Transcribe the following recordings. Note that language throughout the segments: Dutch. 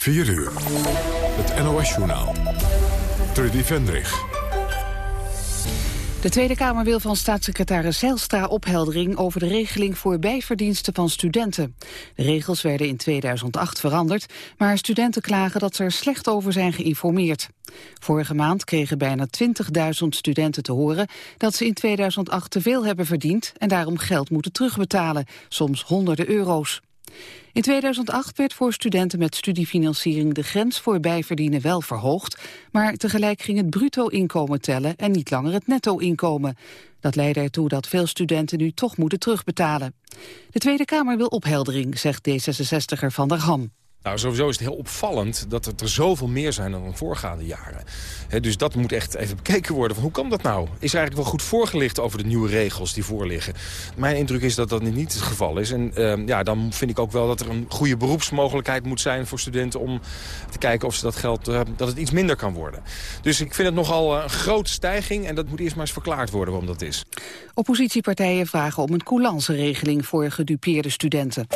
4 uur. Het NOS-journaal. Trudy Vendrich. De Tweede Kamer wil van staatssecretaris Zijlstra opheldering over de regeling voor bijverdiensten van studenten. De regels werden in 2008 veranderd, maar studenten klagen dat ze er slecht over zijn geïnformeerd. Vorige maand kregen bijna 20.000 studenten te horen dat ze in 2008 te veel hebben verdiend en daarom geld moeten terugbetalen, soms honderden euro's. In 2008 werd voor studenten met studiefinanciering de grens voor bijverdienen wel verhoogd, maar tegelijk ging het bruto-inkomen tellen en niet langer het netto-inkomen. Dat leidde ertoe dat veel studenten nu toch moeten terugbetalen. De Tweede Kamer wil opheldering, zegt D66er Van der Ham. Nou, sowieso is het heel opvallend dat het er zoveel meer zijn dan in voorgaande jaren. dus dat moet echt even bekeken worden. Van hoe kan dat nou? Is er eigenlijk wel goed voorgelicht over de nieuwe regels die voorliggen? Mijn indruk is dat dat niet het geval is. En ehm, ja, dan vind ik ook wel dat er een goede beroepsmogelijkheid moet zijn voor studenten... om te kijken of ze dat geld, uh, dat het iets minder kan worden. Dus ik vind het nogal een grote stijging en dat moet eerst maar eens verklaard worden waarom dat is. Oppositiepartijen vragen om een coulance-regeling voor gedupeerde studenten.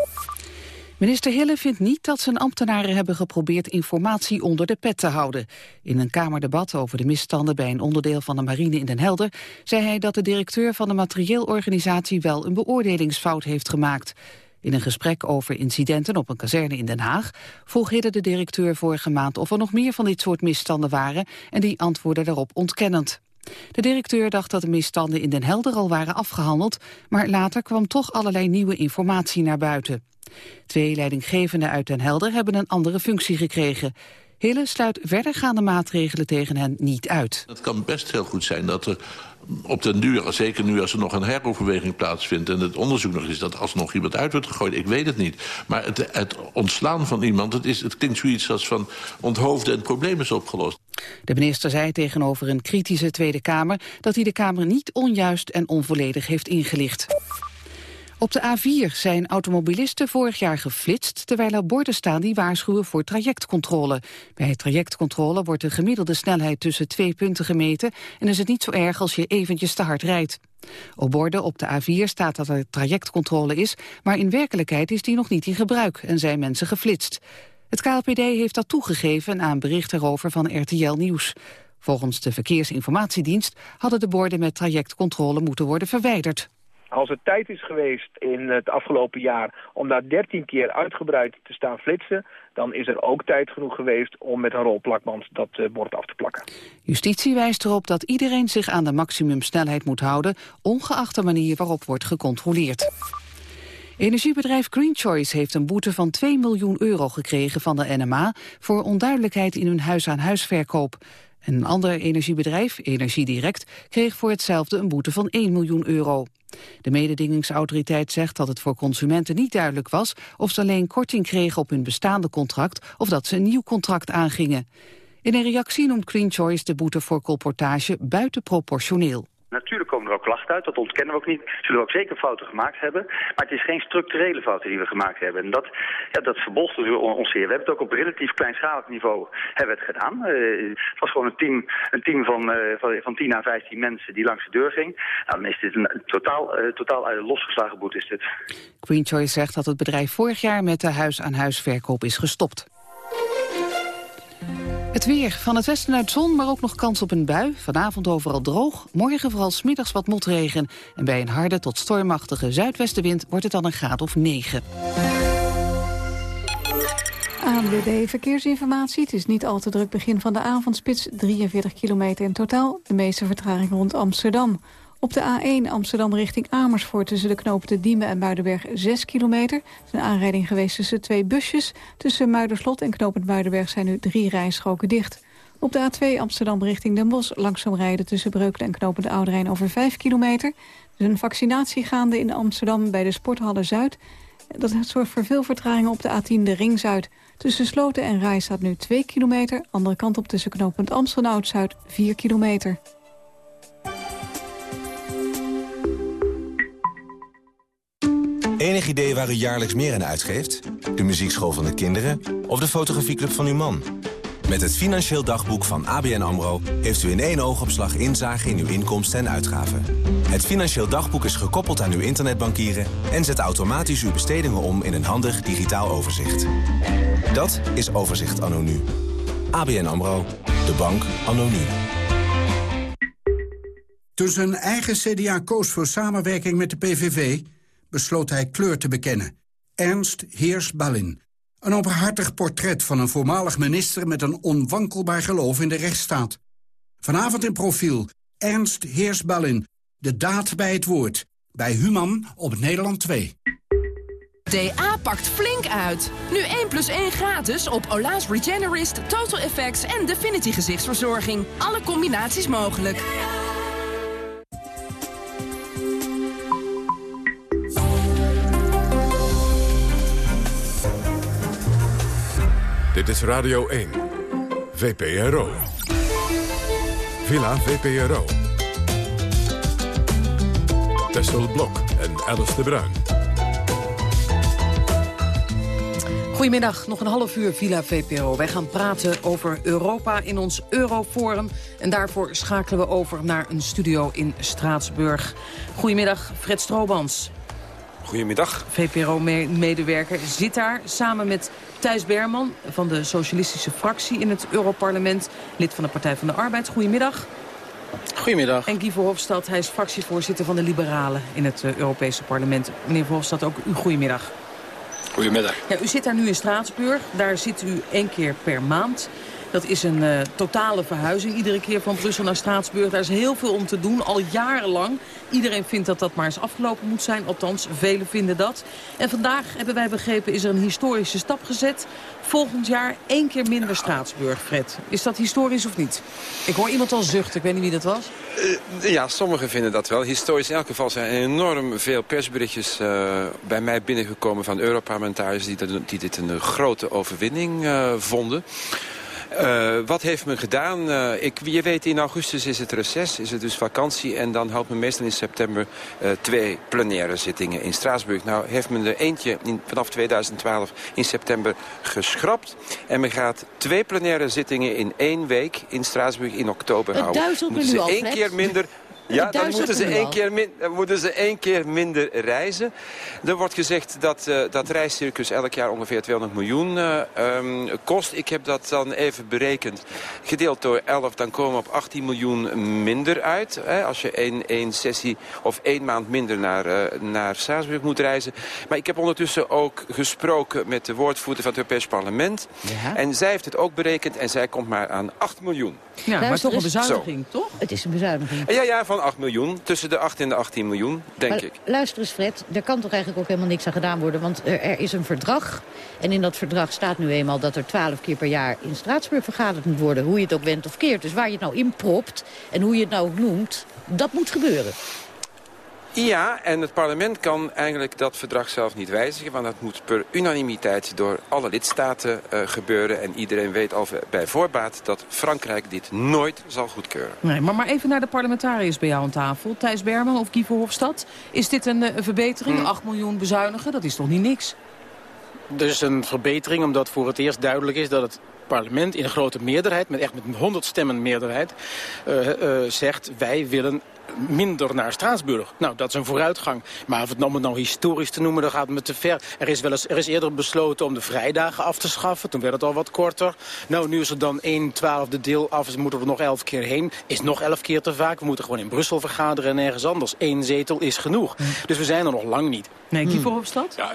Minister Hille vindt niet dat zijn ambtenaren hebben geprobeerd informatie onder de pet te houden. In een Kamerdebat over de misstanden bij een onderdeel van de marine in Den Helder zei hij dat de directeur van de materieelorganisatie wel een beoordelingsfout heeft gemaakt. In een gesprek over incidenten op een kazerne in Den Haag vroeg Hille de directeur vorige maand of er nog meer van dit soort misstanden waren en die antwoordde daarop ontkennend. De directeur dacht dat de misstanden in Den Helder al waren afgehandeld, maar later kwam toch allerlei nieuwe informatie naar buiten. Twee leidinggevenden uit Den Helder hebben een andere functie gekregen. Hille sluit verdergaande maatregelen tegen hen niet uit. Het kan best heel goed zijn dat er op den duur, zeker nu als er nog een heroverweging plaatsvindt... en het onderzoek nog is dat alsnog iemand uit wordt gegooid. Ik weet het niet. Maar het, het ontslaan van iemand, het, is, het klinkt zoiets als van onthoofden en het probleem is opgelost. De minister zei tegenover een kritische Tweede Kamer... dat hij de Kamer niet onjuist en onvolledig heeft ingelicht. Op de A4 zijn automobilisten vorig jaar geflitst... terwijl er borden staan die waarschuwen voor trajectcontrole. Bij trajectcontrole wordt de gemiddelde snelheid tussen twee punten gemeten... en is het niet zo erg als je eventjes te hard rijdt. Op borden op de A4 staat dat er trajectcontrole is... maar in werkelijkheid is die nog niet in gebruik en zijn mensen geflitst. Het KLPD heeft dat toegegeven aan bericht erover van RTL Nieuws. Volgens de Verkeersinformatiedienst hadden de borden met trajectcontrole moeten worden verwijderd. Als er tijd is geweest in het afgelopen jaar om daar 13 keer uitgebreid te staan flitsen... dan is er ook tijd genoeg geweest om met een rolplakband dat uh, bord af te plakken. Justitie wijst erop dat iedereen zich aan de maximumsnelheid moet houden... ongeacht de manier waarop wordt gecontroleerd. Energiebedrijf Green Choice heeft een boete van 2 miljoen euro gekregen van de NMA... voor onduidelijkheid in hun huis-aan-huisverkoop. Een ander energiebedrijf, Energiedirect, kreeg voor hetzelfde een boete van 1 miljoen euro. De mededingingsautoriteit zegt dat het voor consumenten niet duidelijk was of ze alleen korting kregen op hun bestaande contract of dat ze een nieuw contract aangingen. In een reactie noemt Green Choice de boete voor colportage buitenproportioneel. Natuurlijk komen er ook klachten uit, dat ontkennen we ook niet. Zullen we ook zeker fouten gemaakt hebben. Maar het is geen structurele fouten die we gemaakt hebben. En dat, ja, dat verbolstert ons zeer. We hebben het ook op relatief kleinschalig niveau hebben het gedaan. Uh, het was gewoon een team, een team van, uh, van, van 10 à 15 mensen die langs de deur ging. Nou, dan is dit een totaal, uh, totaal losgeslagen boete is dit. Choice zegt dat het bedrijf vorig jaar met de huis-aan-huis verkoop is gestopt. Het weer. Van het westen uit zon, maar ook nog kans op een bui. Vanavond overal droog. Morgen vooral smiddags wat motregen. En bij een harde tot stormachtige zuidwestenwind wordt het dan een graad of 9. ANWB Verkeersinformatie. Het is niet al te druk begin van de avondspits. 43 kilometer in totaal. De meeste vertraging rond Amsterdam. Op de A1 Amsterdam richting Amersfoort tussen de knopen Diemen en Muidenberg 6 kilometer. Er is een aanrijding geweest tussen twee busjes. Tussen Muiderslot en knopend Muidenberg zijn nu drie rijstroken dicht. Op de A2 Amsterdam richting Den Bosch langzaam rijden tussen Breukelen en knopend Ouderijn over 5 kilometer. Er is een vaccinatie gaande in Amsterdam bij de Sporthalle Zuid. Dat zorgt voor veel vertragingen op de A10 de Ring Zuid. Tussen Sloten en Rij staat nu 2 kilometer. Andere kant op tussen knooppunt Amsterdam-Zuid 4 kilometer. Enig idee waar u jaarlijks meer aan uitgeeft? De muziekschool van de kinderen of de fotografieclub van uw man? Met het Financieel Dagboek van ABN AMRO... heeft u in één oogopslag inzage in uw inkomsten en uitgaven. Het Financieel Dagboek is gekoppeld aan uw internetbankieren... en zet automatisch uw bestedingen om in een handig digitaal overzicht. Dat is Overzicht anno nu. ABN AMRO. De bank anno nu. Toen zijn eigen CDA koos voor samenwerking met de PVV... besloot hij kleur te bekennen. Ernst Heers-Ballin. Een openhartig portret van een voormalig minister... met een onwankelbaar geloof in de rechtsstaat. Vanavond in profiel Ernst Heers-Ballin. De daad bij het woord. Bij Human op Nederland 2. DA pakt flink uit. Nu 1 plus 1 gratis op Ola's Regenerist, Total Effects en Definity gezichtsverzorging. Alle combinaties mogelijk. Dit is Radio 1. VPRO. Villa VPRO. Tessel Blok en Alice de Bruin. Goedemiddag, nog een half uur Villa VPRO. Wij gaan praten over Europa in ons Euroforum. En daarvoor schakelen we over naar een studio in Straatsburg. Goedemiddag, Fred Stroobans. Goedemiddag. VPRO-medewerker zit daar samen met Thijs Berman... van de socialistische fractie in het Europarlement. Lid van de Partij van de Arbeid. Goedemiddag. Goedemiddag. En Guy Verhofstadt, hij is fractievoorzitter van de Liberalen... in het uh, Europese parlement. Meneer Verhofstadt, ook u goedemiddag. Goedemiddag. Ja, u zit daar nu in Straatsburg. Daar zit u één keer per maand. Dat is een uh, totale verhuizing iedere keer van Brussel naar Straatsburg. Daar is heel veel om te doen, al jarenlang. Iedereen vindt dat dat maar eens afgelopen moet zijn. Althans, velen vinden dat. En vandaag, hebben wij begrepen, is er een historische stap gezet. Volgend jaar één keer minder Straatsburg, Fred. Is dat historisch of niet? Ik hoor iemand al zuchten, ik weet niet wie dat was. Uh, ja, sommigen vinden dat wel. Historisch in elk geval zijn er enorm veel persberichtjes uh, bij mij binnengekomen van Europarlementariërs die, die, dit een grote overwinning vonden. Uh, wat heeft men gedaan? Uh, ik, je weet, in augustus is het reces, is het dus vakantie... en dan houdt men meestal in september uh, twee plenaire zittingen in Straatsburg. Nou heeft men er eentje in, vanaf 2012 in september geschrapt. En men gaat twee plenaire zittingen in één week in Straatsburg in oktober houden. Moeten ze één keer minder... Ja, dan moeten ze, één keer min, dan moeten ze één keer minder reizen. Er wordt gezegd dat uh, dat reiscircus elk jaar ongeveer 200 miljoen uh, um, kost. Ik heb dat dan even berekend. Gedeeld door 11, dan komen we op 18 miljoen minder uit. Hè, als je één, één sessie of één maand minder naar, uh, naar Straatsburg moet reizen. Maar ik heb ondertussen ook gesproken met de woordvoerder van het Europees Parlement. Ja. En zij heeft het ook berekend en zij komt maar aan 8 miljoen. Ja, maar toch een bezuiniging, Zo. toch? Het is een bezuiniging. Ja, ja, van 8 miljoen. Tussen de 8 en de 18 miljoen, denk maar, ik. Luister eens, Fred. Er kan toch eigenlijk ook helemaal niks aan gedaan worden. Want er, er, is een verdrag. En in dat verdrag staat nu eenmaal dat er 12 keer per jaar in Straatsburg vergaderd moet worden. Hoe je het ook went of keert. Dus waar je het nou inpropt en hoe je het nou ook noemt, dat moet gebeuren. Ja, en het parlement kan eigenlijk dat verdrag zelf niet wijzigen. Want dat moet per unanimiteit door alle lidstaten uh, gebeuren. En iedereen weet al bij voorbaat dat Frankrijk dit nooit zal goedkeuren. Nee, maar, maar even naar de parlementariërs bij jou aan tafel. Thijs Berman of Guy Verhofstadt. Is dit een, een verbetering? Hmm. 8 miljoen bezuinigen, dat is toch niet niks? Is een verbetering omdat voor het eerst duidelijk is dat het parlement in een grote meerderheid, met echt met een 100 stemmen meerderheid, uh, uh, zegt wij willen minder naar Straatsburg. Nou, dat is een vooruitgang. Maar of het, om het nou historisch te noemen, dan gaat het me te ver. Er is, wel eens, er is eerder besloten om de vrijdagen af te schaffen. Toen werd het al wat korter. Nou, nu is er dan 1 twaalfde deel af. Dus moeten we er nog 11 keer heen. Is nog 11 keer te vaak. We moeten gewoon in Brussel vergaderen en ergens anders. Eén zetel is genoeg. Dus we zijn er nog lang niet. Nee, Guy Verhofstadt? Ja,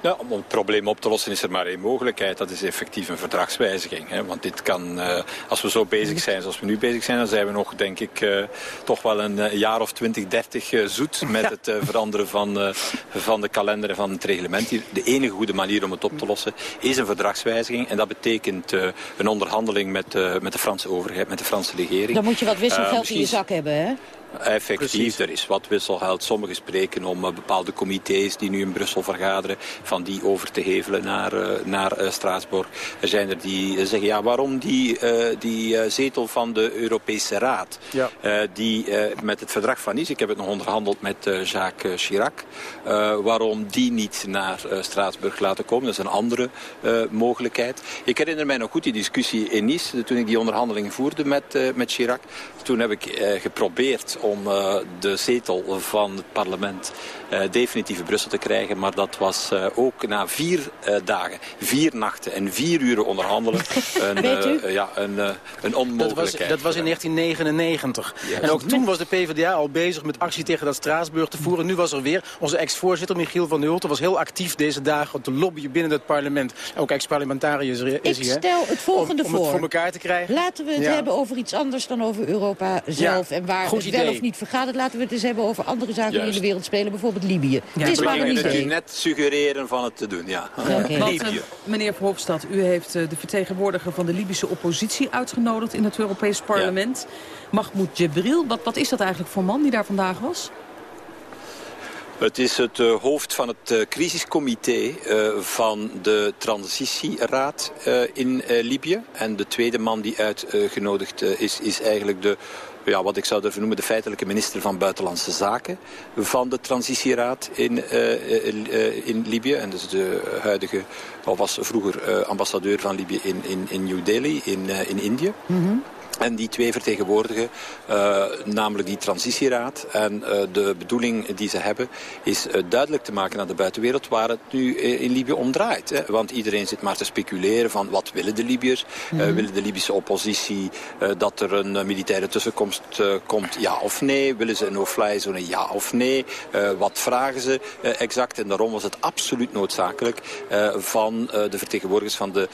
ja, om het probleem op te lossen is er maar één mogelijkheid. Dat is effectief een verdragswijziging. Hè. Want dit kan, uh, als we zo bezig zijn zoals we nu bezig zijn... dan zijn we nog, denk ik, uh, toch wel een uh, jaar of 20, 30 zoet... met ja. het veranderen van, van de kalender en van het reglement. De enige goede manier om het op te lossen is een verdragswijziging. En dat betekent een onderhandeling met, met de Franse overheid, met de Franse regering. Dan moet je wat wisselgeld in je zak hebben, hè? Effectief, er is wat wisselgeld. Sommigen spreken om uh, bepaalde comité's die nu in Brussel vergaderen, van die over te hevelen naar, uh, naar uh, Straatsburg. Er zijn er die zeggen, ja, waarom die, die zetel van de Europese Raad, ja. die met het verdrag van Nice, ik heb het nog onderhandeld met Jacques Chirac, waarom die niet naar Straatsburg laten komen. Dat is een andere mogelijkheid. Ik herinner mij nog goed die discussie in Nice, toen ik die onderhandeling voerde met, met Chirac. Toen heb ik geprobeerd om de zetel van het parlement definitief in Brussel te krijgen. Maar dat was ook na vier dagen, vier nachten en vier uren onderhandelen een, ja, een, een onmogelijkheid. Dat was, dat was in 1999. En ook toen was de PvdA al bezig met actie tegen dat Straatsburg te voeren. Nu was er weer onze ex-voorzitter Michiel van der Hulten was heel actief deze dagen te lobbyen binnen het parlement. Ook ex-parlementariër is hij. Ik stel het volgende om, om het voor elkaar te krijgen. Laten we het hebben over iets anders dan over Europa zelf. en waar het wel of niet vergaat. Laten we het eens hebben over andere zaken die in de wereld spelen. Bijvoorbeeld Libië. Ja. Het is maar een idee. net suggereren van het te doen, ja. Okay. Want, uh, meneer Verhofstadt, u heeft uh, de vertegenwoordiger van de Libische oppositie uitgenodigd in het Europees parlement. Mahmoud Jebril, wat, wat is dat eigenlijk voor man die daar vandaag was? Het is het uh, hoofd van het uh, crisiscomité uh, van de transitieraad in Libië. En de tweede man die uitgenodigd is, is eigenlijk de, ja, wat ik zou durven noemen, de feitelijke minister van Buitenlandse Zaken van de transitieraad in, in Libië. En dus de huidige, of was vroeger ambassadeur van Libië in, in, in New Delhi in, in Indië. -hmm. En die twee vertegenwoordigen, uh, namelijk die transitieraad. En uh, de bedoeling die ze hebben is uh, duidelijk te maken aan de buitenwereld waar het nu in Libië om draait. Hè. Want iedereen zit maar te speculeren van wat willen de Libiërs? Mm -hmm. willen de Libische oppositie dat er een militaire tussenkomst komt, ja of nee? Willen ze een no-fly zone, ja of nee? wat vragen ze exact? En daarom was het absoluut noodzakelijk van de vertegenwoordigers van de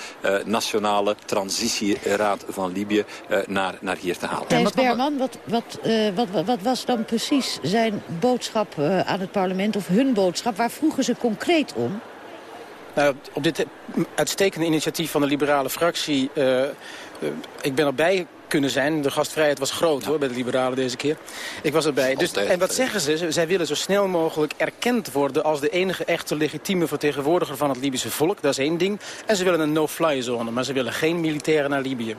Nationale Transitieraad van Libië naar, naar hier te halen. Thijs Berman, wat, wat, uh, wat, wat, was dan precies zijn boodschap uh, aan het parlement... of hun boodschap? Waar vroegen ze concreet om? Nou, op dit uitstekende initiatief van de liberale fractie... Uh, ik ben erbij kunnen zijn. De gastvrijheid was groot hoor, bij de liberalen deze keer. Ik was erbij. Dus, en wat zeggen ze? Zij willen zo snel mogelijk erkend worden... als de enige echte legitieme vertegenwoordiger van het Libische volk. Dat is één ding. En ze willen een no-fly zone, maar ze willen geen militairen naar Libië.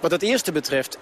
Wat het eerste betreft,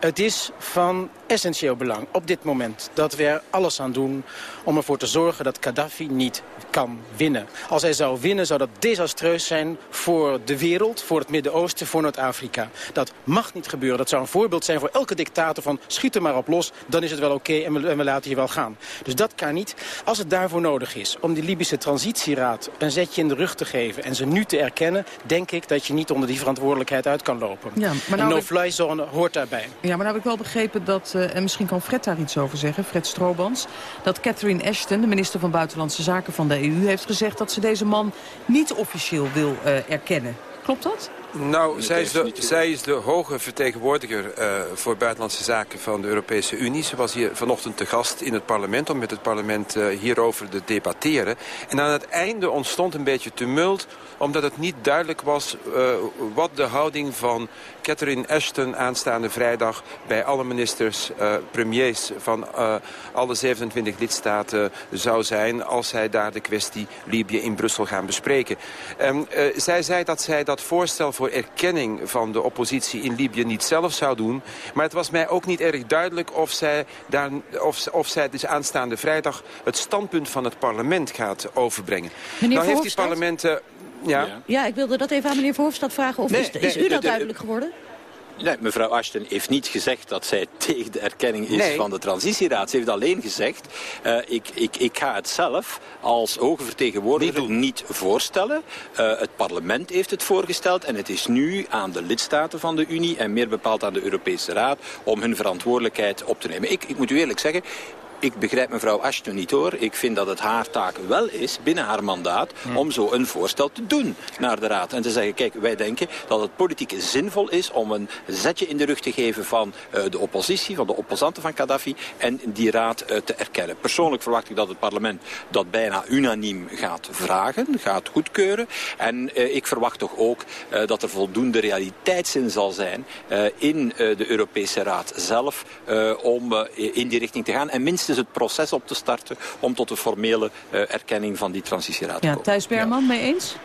het is van essentieel belang op dit moment dat we er alles aan doen om ervoor te zorgen dat Gaddafi niet kan winnen. Als hij zou winnen zou dat desastreus zijn voor de wereld, voor het Midden-Oosten, voor Noord-Afrika. Dat mag niet gebeuren. Dat zou een voorbeeld zijn voor elke dictator van schiet er maar op los, dan is het wel oké okay en, en, we laten je wel gaan. Dus dat kan niet. Als het daarvoor nodig is om die Libische transitieraad een zetje in de rug te geven en ze nu te erkennen, denk ik dat je niet onder die verantwoordelijkheid uit kan lopen. Ja, maar nou een no-fly zone hoort daarbij. Ja, maar nou heb ik wel begrepen dat, uh, en misschien kan Fred daar iets over zeggen, Fred Stroobans, dat Catherine Ashton, de minister van Buitenlandse Zaken van de EU, heeft gezegd dat ze deze man niet officieel wil uh, erkennen. Klopt dat? Nou, zij is, de, zij is de hoge vertegenwoordiger uh, voor buitenlandse zaken van de Europese Unie. Ze was hier vanochtend te gast in het parlement om met het parlement uh, hierover te debatteren. En aan het einde ontstond een beetje tumult omdat het niet duidelijk was uh, wat de houding van Catherine Ashton aanstaande vrijdag bij alle ministers, uh, premiers van uh, alle 27 lidstaten zou zijn als zij daar de kwestie Libië in Brussel gaan bespreken. Um, zij zei dat zij dat voorstel voor erkenning van de oppositie in Libië niet zelf zou doen. Maar het was mij ook niet erg duidelijk of zij, daar, of, of zij dus aanstaande vrijdag het standpunt van het parlement gaat overbrengen. Meneer nou heeft die parlement... Ja. ja, ik wilde dat even aan meneer Verhofstadt vragen. Of nee, is, is nee, u dat duidelijk geworden? Nee, mevrouw Ashton heeft niet gezegd dat zij tegen de erkenning is nee. van de transitieraad. Ze heeft alleen gezegd, uh, ik, ik, ik ga het zelf als hoge vertegenwoordiger niet, niet voorstellen. Uh, het parlement heeft het voorgesteld en het is nu aan de lidstaten van de Unie en meer bepaald aan de Europese Raad om hun verantwoordelijkheid op te nemen. Ik, ik moet u eerlijk zeggen, ik begrijp mevrouw Ashton niet hoor. Ik vind dat het haar taak wel is, binnen haar mandaat, hmm. om zo een voorstel te doen naar de Raad. En te zeggen, kijk, wij denken dat het politiek zinvol is om een zetje in de rug te geven van uh, de oppositie, van de opposanten van Gaddafi, en die Raad uh, te erkennen. Persoonlijk verwacht ik dat het parlement dat bijna unaniem gaat vragen, gaat goedkeuren. En uh, ik verwacht toch ook dat er voldoende realiteitszin zal zijn in de Europese Raad zelf om in die richting te gaan. En minstens is het proces op te starten om tot de formele uh, erkenning van die transitieraad te ja, komen. Thijs Berman, ja. mee eens?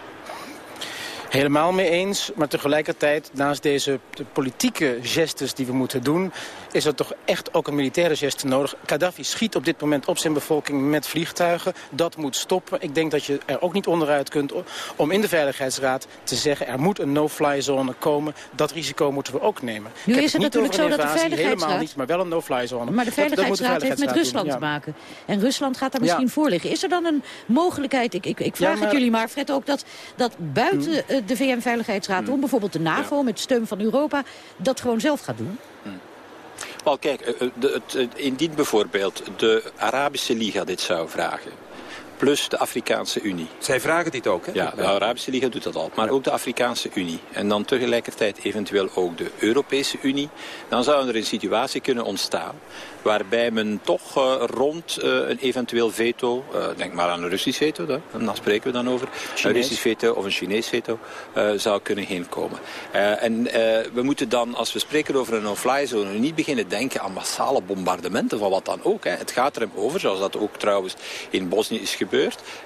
Helemaal mee eens, maar tegelijkertijd naast deze de politieke gestes die we moeten doen... is er toch echt ook een militaire geste nodig. Gaddafi schiet op dit moment op zijn bevolking met vliegtuigen. Dat moet stoppen. Ik denk dat je er ook niet onderuit kunt om in de Veiligheidsraad te zeggen... er moet een no-fly zone komen. Dat risico moeten we ook nemen. Nu is het niet natuurlijk zo dat de Veiligheidsraad... Helemaal niet, maar wel een no-fly zone. Maar de Dat- dat de Veiligheidsraad heeft met Veiligheidsraad Rusland doen, te maken. En Rusland gaat daar misschien Ja. voor liggen. Is er dan een mogelijkheid, ik, ik, ik vraag Ja, maar- het jullie maar, Fred, ook dat, dat buiten eh, de VN-veiligheidsraad... om bijvoorbeeld de NAVO met steun van Europa... dat gewoon zelf gaat doen? Wel kijk, eh, eh, het, het- indien bijvoorbeeld de Arabische Liga dit zou vragen... plus de Afrikaanse Unie. Zij vragen dit ook, hè? Ja, de Arabische Liga doet dat al. Maar ook de Afrikaanse Unie. En dan tegelijkertijd eventueel ook de Europese Unie. Dan zou er een situatie kunnen ontstaan waarbij men toch eh, rond eh, een eventueel veto, eh, denk maar aan een Russisch veto, daar spreken we dan over, een. Russisch veto of een Chinees veto, zou kunnen heen komen. Eh, en we moeten dan, als we spreken over een no-fly zone, niet beginnen denken aan massale bombardementen van wat dan ook. Hè. Het gaat er hem over, zoals dat ook trouwens in Bosnië is gebeurd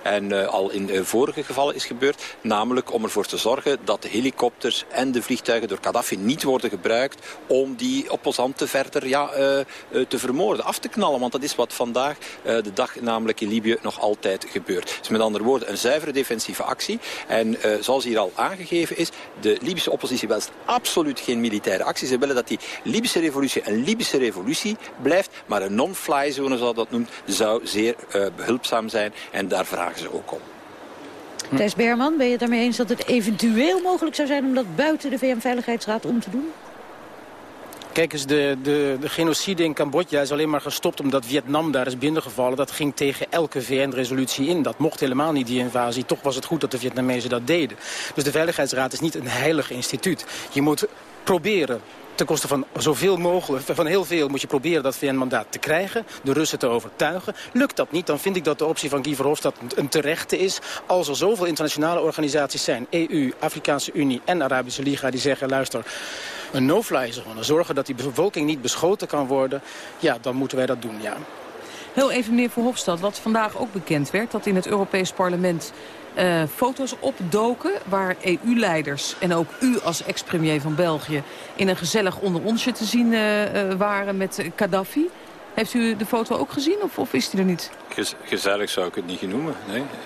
en eh, al in vorige gevallen is gebeurd, namelijk om ervoor te zorgen dat de helikopters en de vliegtuigen door Gaddafi niet worden gebruikt om die opposanten verder ja, eh, eh, te vermoorden, af te knallen. Want dat is wat vandaag de dag namelijk in Libië nog altijd gebeurt. Dus met andere woorden, een zuivere defensieve actie. En zoals hier al aangegeven is, de Libische oppositie wenst absoluut geen militaire actie. Ze willen dat die Libische revolutie een Libische revolutie blijft. Maar een non-fly zone, zoals dat noemt, zou zeer eh, behulpzaam zijn. En daar vragen ze ook om. Thijs Berman, ben je het daarmee eens dat het eventueel mogelijk zou zijn... om dat buiten de VN-veiligheidsraad om te doen? Kijk eens, de, de, de genocide in Cambodja is alleen maar gestopt omdat Vietnam daar is binnengevallen. Dat ging tegen elke VN-resolutie in. Dat mocht helemaal niet, die invasie. Toch was het goed dat de Vietnamezen dat deden. Dus de Veiligheidsraad is niet een heilig instituut. Je moet proberen ten koste van zoveel mogelijk, van heel veel moet je proberen dat VN-mandaat te krijgen, de Russen te overtuigen. Lukt dat niet, dan vind ik dat de optie van Guy Verhofstadt een terechte is. Als er zoveel internationale organisaties zijn, EU, Afrikaanse Unie en Arabische Liga, die zeggen, luister, een no-fly zone, zorgen dat die bevolking niet beschoten kan worden, ja, dan moeten wij dat doen, ja. Heel even, meneer Verhofstadt, wat vandaag ook bekend werd... dat in het Europees Parlement eh, foto's opdoken... waar EU-leiders en ook u als ex-premier van België... in een gezellig onder onsje te zien eh, eh, waren met Gaddafi. Heeft u de foto ook gezien of, of is die er niet? Gez- Gezellig zou ik het niet noemen.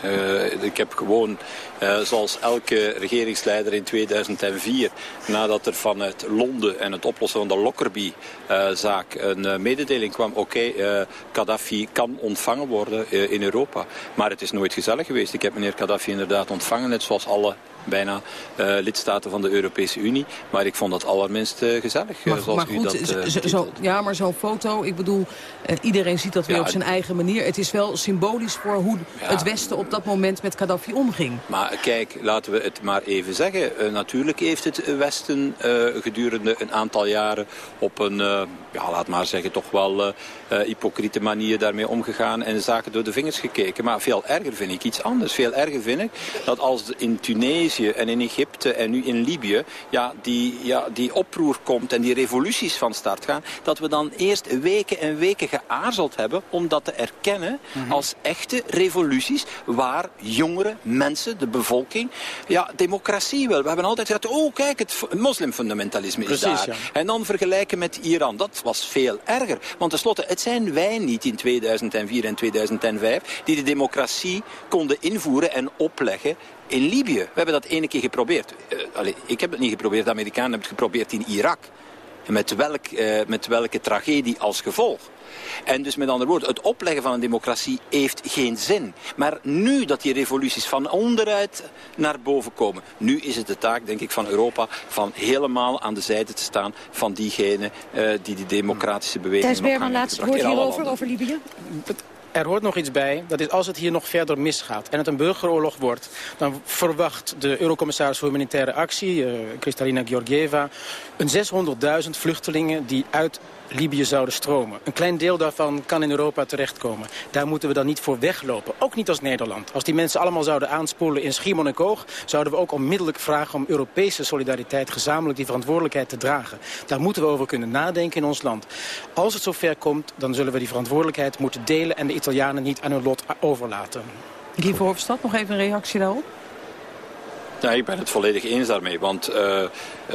Eh, ik heb gewoon, eh, zoals elke regeringsleider in 2004... nadat er vanuit Londen en het oplossen van de Lockerbie-zaak... een eh, mededeling kwam, oké, eh, Gaddafi kan ontvangen worden in Europa. Maar het is nooit gezellig geweest. Ik heb meneer Gaddafi inderdaad ontvangen, net zoals alle bijna eh, lidstaten van de Europese Unie. Maar ik vond dat allerminst eh, gezellig, eh, Maar, zoals maar u goed, dat zo- eh, ja, maar zo'n foto, ik bedoel, eh, iedereen ziet dat weer Ja, op zijn eigen manier. Het is wel symbolisch voor hoe Ja. het Westen op dat moment met Gaddafi omging. Maar kijk, laten we het maar even zeggen. Eh, natuurlijk heeft het Westen eh, gedurende een aantal jaren op een, eh, ja, laat maar zeggen, toch wel eh, eh, hypocriete manier daarmee omgegaan en zaken door de vingers gekeken. Maar veel erger vind ik iets anders. Veel erger vind ik dat als in Tunesië en in Egypte en nu in Libië ja, die, ja, die oproer komt en die revoluties van start gaan, dat we dan eerst weken en weken geaarzeld hebben om dat te erkennen als echte revoluties waar jongere mensen, de bevolking, ja, democratie wil. We hebben altijd gezegd, oh kijk, het moslimfundamentalisme is daar. ja. En dan vergelijken met Iran. Dat was veel erger. Want tenslotte, het zijn wij niet in 2004 en 2005 die de democratie konden invoeren en opleggen in Libië. We hebben dat ene keer geprobeerd. Allee, ik heb het niet geprobeerd, de Amerikanen hebben het geprobeerd in Irak. En met, welk, eh, met welke tragedie als gevolg. En dus met andere woorden, het opleggen van een democratie heeft geen zin. Maar nu dat die revoluties van onderuit naar boven komen, nu is het de taak, denk ik, van Europa van helemaal aan de zijde te staan van diegenen eh, die die democratische beweging Thijs Berman, hebben laatste woord hierover, over Libië. Er hoort nog iets bij, dat is als het hier nog verder misgaat en het een burgeroorlog wordt, dan verwacht de Eurocommissaris voor Humanitaire Actie, eh Kristalina Georgieva, een 600.000 vluchtelingen die uit Libië zouden stromen. Een klein deel daarvan kan in Europa terechtkomen. Daar moeten we dan niet voor weglopen. Ook niet als Nederland. Als die mensen allemaal zouden aanspoelen in Schiermonnikoog... zouden we ook onmiddellijk vragen om Europese solidariteit... gezamenlijk die verantwoordelijkheid te dragen. Daar moeten we over kunnen nadenken in ons land. Als het zover komt, dan zullen we die verantwoordelijkheid moeten delen... en de Italianen niet aan hun lot overlaten. Guy Verhofstadt, nog even een reactie daarop? Ja, ik ben het volledig eens daarmee. Want uh,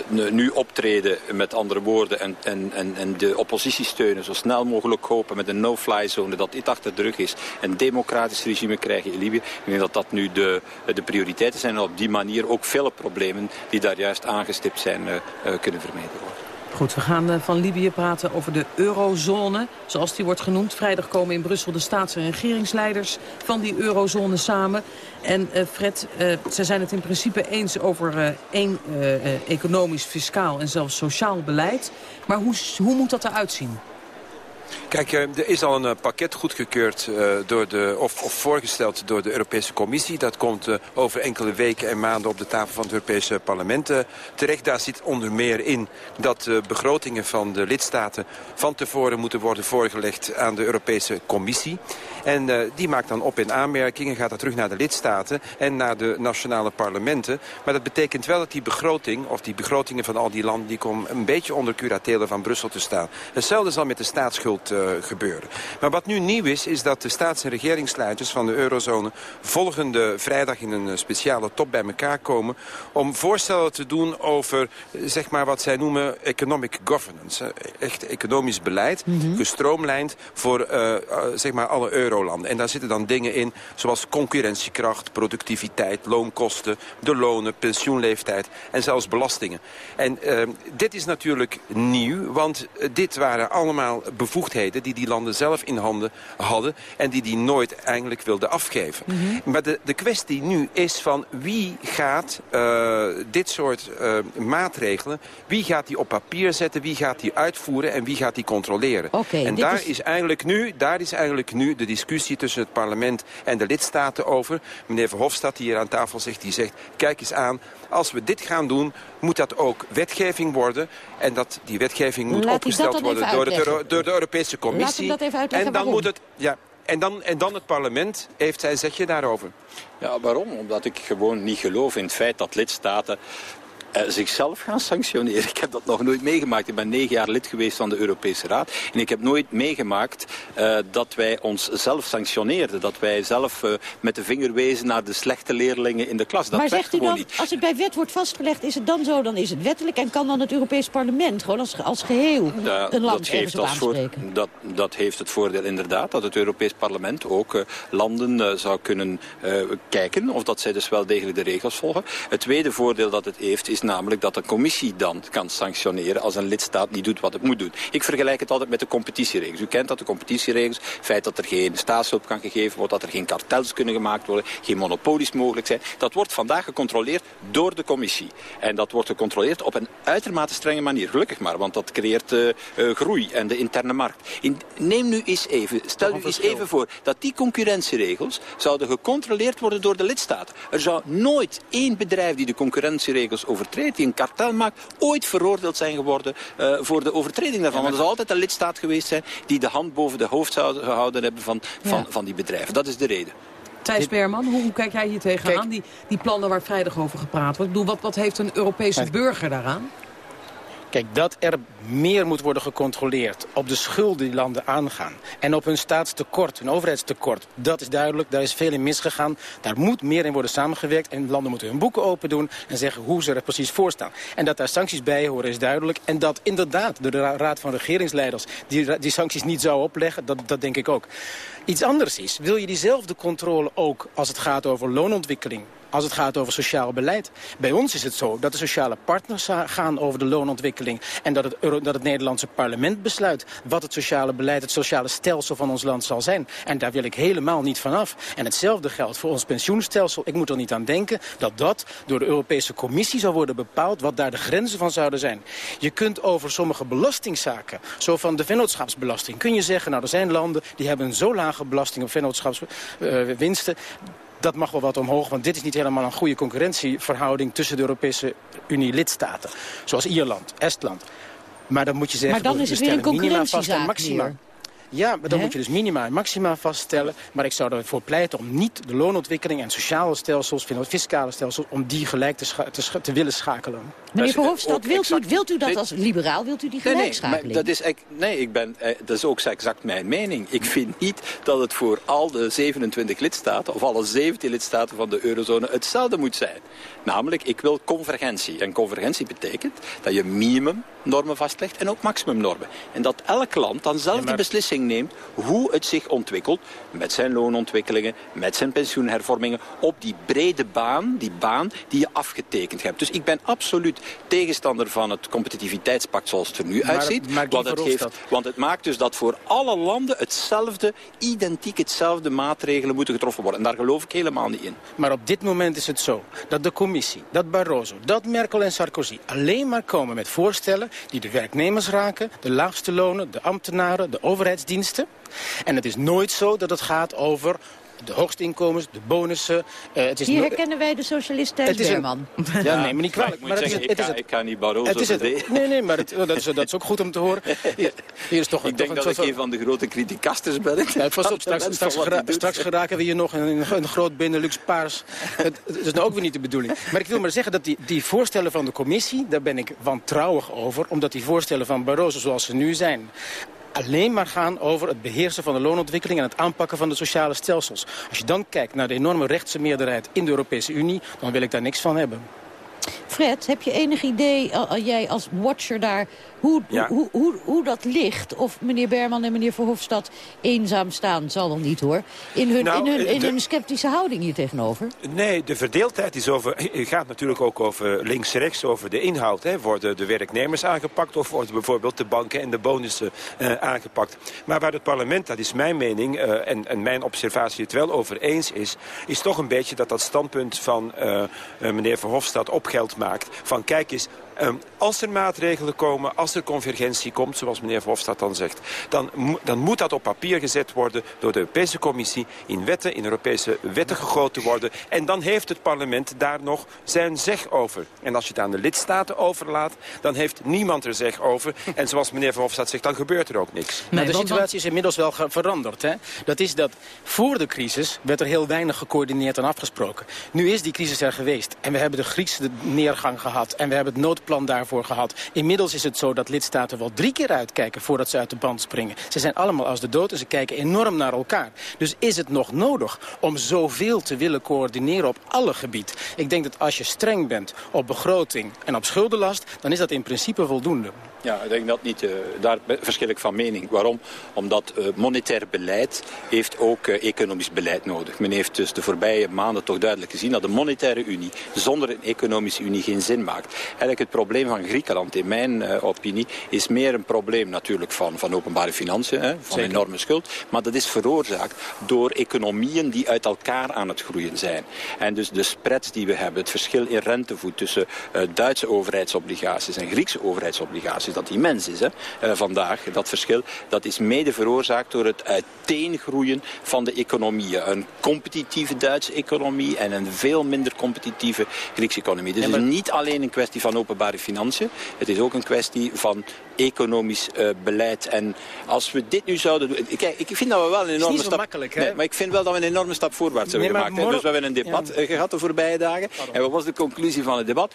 nu optreden, met andere woorden, en, en, en, en de oppositie steunen, zo snel mogelijk hopen met een no-fly zone, dat dit achter de rug is, een democratisch regime krijgen in Libië. Ik denk dat dat nu de, de prioriteiten zijn en op die manier ook vele problemen die daar juist aangestipt zijn, uh, uh, kunnen vermijden worden. Goed, we gaan eh, van Libië praten over de eurozone, zoals die wordt genoemd. Vrijdag komen in Brussel de staats- en regeringsleiders van die eurozone samen. En uh, Fred, uh, ze zijn het in principe eens over één economisch, fiscaal en zelfs sociaal beleid. Maar hoe, hoe moet dat eruit zien? Kijk, er is al een pakket goedgekeurd uh, door de, of, of, voorgesteld door de Europese Commissie. Dat komt over enkele weken en maanden op de tafel van het Europese parlement terecht. Daar zit onder meer in dat de begrotingen van de lidstaten van tevoren moeten worden voorgelegd aan de Europese Commissie. En die maakt dan op in aanmerkingen, gaat dat terug naar de lidstaten en naar de nationale parlementen. Maar dat betekent wel dat die begroting, of die begrotingen van al die landen, die komen een beetje onder curatelen van Brussel te staan. Hetzelfde zal met de staatsschuld uh, gebeuren. Maar wat nu nieuw is, is dat de staats- en regeringsleiders van de eurozone volgende vrijdag in een speciale top bij elkaar komen om voorstellen te doen over zeg maar wat zij noemen economic governance. Echt economisch beleid, mm -hmm. gestroomlijnd voor uh, zeg maar alle eurolanden. En daar zitten dan dingen in zoals concurrentiekracht, productiviteit, loonkosten, de lonen, pensioenleeftijd en zelfs belastingen. En dit is natuurlijk nieuw, want dit waren allemaal bevoegdheden die die landen zelf in handen hadden... en die die nooit eigenlijk wilden afgeven. Mm -hmm. Maar de, de kwestie nu is van wie gaat uh, dit soort uh, maatregelen... wie gaat die op papier zetten, wie gaat die uitvoeren en wie gaat die controleren. Okay, en daar is... is... eigenlijk nu, daar is eigenlijk nu de discussie tussen het parlement en de lidstaten over. Meneer Verhofstadt die hier aan tafel zegt, die zegt... kijk eens aan, als we dit gaan doen, moet dat ook wetgeving worden. En dat die wetgeving moet Laat opgesteld worden door de, door de, Europese Commissie. Laat dat even uitleggen en dan waarom. moet het. Ja, en dan, en dan het parlement heeft zijn zegje daarover. Ja, waarom? Omdat ik gewoon niet geloof in het feit dat lidstaten zichzelf gaan sanctioneren. Ik heb dat nog nooit meegemaakt. Ik ben negen jaar lid geweest van de Europese Raad. En ik heb nooit meegemaakt uh, dat wij ons zelf sanctioneerden. Dat wij zelf uh, met de vinger wezen naar de slechte leerlingen in de klas. Dat maar zegt u dan, niet. als het bij wet wordt vastgelegd, is het dan zo, dan is het wettelijk... en kan dan het Europees Parlement gewoon als, als geheel Ja, een land dat, heeft als voor, dat, dat heeft het voordeel inderdaad dat het Europees Parlement ook uh, landen uh, zou kunnen uh, kijken of dat zij dus wel degelijk de regels volgen. Het tweede voordeel dat het heeft is namelijk dat de commissie dan kan sanctioneren als een lidstaat niet doet wat het moet doen. Ik vergelijk het altijd met de competitieregels. U kent dat, de competitieregels. Het feit dat er geen staatshulp kan gegeven worden, dat er geen kartels kunnen gemaakt worden, geen monopolies mogelijk zijn. Dat wordt vandaag gecontroleerd door de commissie. En dat wordt gecontroleerd op een uitermate strenge manier. Gelukkig maar, want dat creëert uh, uh, groei en de interne markt. In, neem nu eens even, stel u eens even voor dat die concurrentieregels zouden gecontroleerd worden door de lidstaten. Er zou nooit één bedrijf die de concurrentieregels overtreedt, die een kartel maakt, ooit veroordeeld zijn geworden uh, voor de overtreding daarvan. Want er zal altijd een lidstaat geweest zijn die de hand boven de hoofd zou gehouden hebben van, van, Ja. van die bedrijven. Dat is de reden. Thijs Berman, hoe, hoe kijk jij hier tegenaan? Die, die plannen waar vrijdag over gepraat wordt. Ik bedoel, wat, wat heeft een Europese burger daaraan? Kijk, dat er meer moet worden gecontroleerd op de schulden die landen aangaan. En op hun staatstekort, hun overheidstekort. Dat is duidelijk, daar is veel in misgegaan. Daar moet meer in worden samengewerkt. En landen moeten hun boeken open doen en zeggen hoe ze er precies voor staan. En dat daar sancties bij horen is duidelijk. En dat inderdaad de ra- Raad van Regeringsleiders die, die sancties niet zou opleggen, dat, dat denk ik ook. Iets anders is, wil je diezelfde controle ook als het gaat over loonontwikkeling? Als het gaat over sociaal beleid. Bij ons is het zo dat de sociale partners gaan over de loonontwikkeling. En dat het, dat het Nederlandse parlement besluit wat het sociale beleid, het sociale stelsel van ons land zal zijn. En daar wil ik helemaal niet van af. En hetzelfde geldt voor ons pensioenstelsel. Ik moet er niet aan denken dat dat door de Europese Commissie zal worden bepaald wat daar de grenzen van zouden zijn. Je kunt over sommige belastingzaken, zo van de vennootschapsbelasting, kun je zeggen, nou er zijn landen die hebben zo lage belasting op vennootschapswinsten. Dat mag wel wat omhoog, want dit is niet helemaal een goede concurrentieverhouding tussen de Europese Unie lidstaten. Zoals Ierland, Estland. Maar dan moet je zeggen, Maar dan is het weer een stellen minima vast en concurrentiezaak maxima. Ja, maar dan moet je dus minima en maxima vaststellen. Maar ik zou ervoor pleiten om niet de loonontwikkeling en sociale stelsels, fiscale stelsels, om die gelijk te, te, te willen schakelen. Meneer Verhofstadt, wilt u, wilt u dat als liberaal, wilt u die gelijkschakeling? Nee, nee, dat is, nee ik ben, eh, dat is ook exact mijn mening. Ik vind niet dat het voor al de 27 lidstaten, of alle 17 lidstaten van de eurozone, hetzelfde moet zijn. Namelijk, ik wil convergentie. En convergentie betekent dat je minimumnormen vastlegt en ook maximumnormen. En dat elk land dan zelf de beslissing neemt hoe het zich ontwikkelt met zijn loonontwikkelingen, met zijn pensioenhervormingen, op die brede baan, die baan die je afgetekend hebt. Dus ik ben absoluut tegenstander van het competitiviteitspact zoals het er nu uitziet. want, het geeft, want het maakt dus dat voor alle landen hetzelfde, identiek hetzelfde maatregelen moeten getroffen worden. En daar geloof ik helemaal niet in. Maar op dit moment is het zo dat de commissie, dat Barroso, dat Merkel en Sarkozy alleen maar komen met voorstellen die de werknemers raken, de laagste lonen, de ambtenaren, de overheidsdiensten. En het is nooit zo dat het gaat over de hoogste inkomens, de bonussen. Uh, het is Hier herkennen wij de socialist Thijs Berman. Ja, ja, nee, maar niet kwalijk. Maar het is, het, is het, ik ga niet Barroso het is het, Nee, nee, maar het, dat, is, dat is ook goed om te horen. Hier, hier is toch, ik denk dat ik een van de grote criticasters ben. Ja, pas op, straks, straks, gera straks geraken we hier nog een, een groot Benelux paars. Het, is nou ook weer niet de bedoeling. Maar ik wil maar zeggen dat die, die voorstellen van de commissie, daar ben ik wantrouwig over. Omdat die voorstellen van Barroso zoals ze nu zijn alleen maar gaan over het beheersen van de loonontwikkeling... en het aanpakken van de sociale stelsels. Als je dan kijkt naar de enorme rechtse meerderheid in de Europese Unie... dan wil ik daar niks van hebben. Fred, heb je enig idee, jij als watcher daar, hoe, hoe, hoe, hoe, dat ligt? Of meneer Berman en meneer Verhofstadt eenzaam staan, zal wel niet hoor, in hun, nou, in hun, in hun sceptische houding hier tegenover? Nee, de verdeeldheid is over, gaat natuurlijk ook over links-rechts, over de inhoud. Hè. Worden de werknemers aangepakt of worden bijvoorbeeld de banken en de bonussen aangepakt? Maar waar het parlement, dat is mijn mening en, en, mijn observatie het wel over eens is, is toch een beetje dat dat standpunt van meneer Verhofstadt opgeld maakt. Van kijk eens, Um, als er maatregelen komen, als er convergentie komt, zoals meneer Verhofstadt dan zegt, dan, dan moet dat op papier gezet worden door de Europese Commissie, in wetten, in Europese wetten gegoten worden. En dan heeft het parlement daar nog zijn zeg over. En als je het aan de lidstaten overlaat, dan heeft niemand er zeg over. En zoals meneer Verhofstadt zegt, dan gebeurt er ook niks. Nou, de situatie is inmiddels wel veranderd. Hè? Dat is dat voor de crisis werd er heel weinig gecoördineerd en afgesproken. Nu is die crisis er geweest. En we hebben de Griekse neergang gehad. En we hebben het nood plan daarvoor gehad. Inmiddels is het zo dat lidstaten wel drie keer uitkijken voordat ze uit de band springen. Ze zijn allemaal als de dood en ze kijken enorm naar elkaar. Dus is het nog nodig om zoveel te willen coördineren op alle gebied? Ik denk dat als je streng bent op begroting en op schuldenlast... dan is dat in principe voldoende. Ja, ik denk dat niet. Uh, daar verschil ik van mening. Waarom? Omdat uh, monetair beleid heeft ook uh, economisch beleid nodig. Men heeft dus de voorbije maanden toch duidelijk gezien dat de monetaire unie zonder een economische unie geen zin maakt. Eigenlijk het probleem van Griekenland, in mijn opinie, is meer een probleem natuurlijk van, van openbare financiën, hè, van Zeker. enorme schuld. Maar dat is veroorzaakt door economieën die uit elkaar aan het groeien zijn. En dus de spreads die we hebben, het verschil in rentevoet tussen Duitse overheidsobligaties en Griekse overheidsobligaties dat immens is hè, uh, vandaag, dat verschil, dat is mede veroorzaakt door het uiteengroeien van de economieën. Een competitieve Duitse economie en een veel minder competitieve Griekse economie. Dus het is niet alleen een kwestie van openbare financiën, het is ook een kwestie van economisch uh, beleid. En als we dit nu zouden doen... Kijk, ik vind dat we wel een enorme stap... makkelijk, hè? Nee, maar ik vind wel dat we een enorme stap voorwaarts hebben gemaakt. Dus we hebben een debat ja. gehad de voorbije dagen. Pardon. En wat was de conclusie van het debat?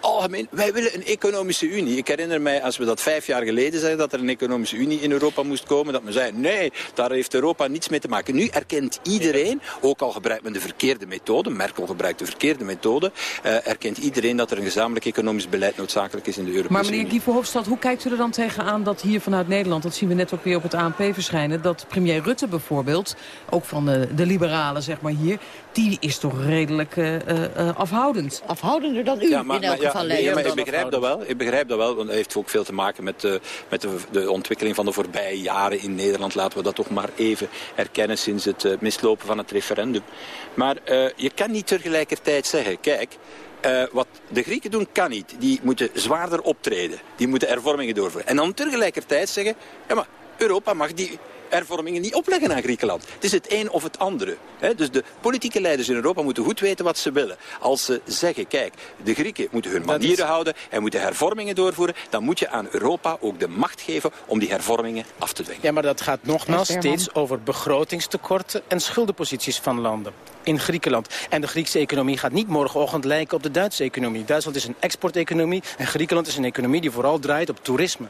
Algemeen, wij willen een economische unie. Ik herinner mij, als we dat vijf jaar geleden zeiden, dat er een economische unie in Europa moest komen, dat men zei, nee, daar heeft Europa niets mee te maken. Nu erkent iedereen, ook al gebruikt men de verkeerde methode, Merkel gebruikt de verkeerde methode, uh, erkent iedereen dat er een gezamenlijk economisch beleid noodzakelijk is in de Europese Unie. Maar meneer Guy Verhofstadt, hoe kijkt u er dan tegenaan dat hier vanuit Nederland, dat zien we net ook weer op het ANP verschijnen, dat premier Rutte bijvoorbeeld, ook van de, de liberalen zeg maar hier, die is toch redelijk uh, uh, afhoudend. Afhoudender dan u ja, maar, in elk Ja, ja, maar ik begrijp dat wel. Ik begrijp dat wel, want het heeft ook veel te maken met, uh, met de, de, ontwikkeling van de voorbije jaren in Nederland. Laten we dat toch maar even erkennen sinds het mislopen van het referendum. Maar je kan niet tegelijkertijd zeggen, kijk... Uh, wat de Grieken doen kan niet. Die moeten zwaarder optreden. Die moeten hervormingen doorvoeren. En dan tegelijkertijd zeggen, ja maar Europa mag die hervormingen niet opleggen aan Griekenland. Het is het een of het andere. Dus de politieke leiders in Europa moeten goed weten wat ze willen. Als ze zeggen, kijk, de Grieken moeten hun manieren houden en moeten hervormingen doorvoeren, dan moet je aan Europa ook de macht geven om die hervormingen af te dwingen. Ja, maar dat gaat nogmaals steeds over begrotingstekorten en schuldenposities van landen in Griekenland. En de Griekse economie gaat niet morgenochtend lijken op de Duitse economie. Duitsland is een exporteconomie en Griekenland is een economie die vooral draait op toerisme.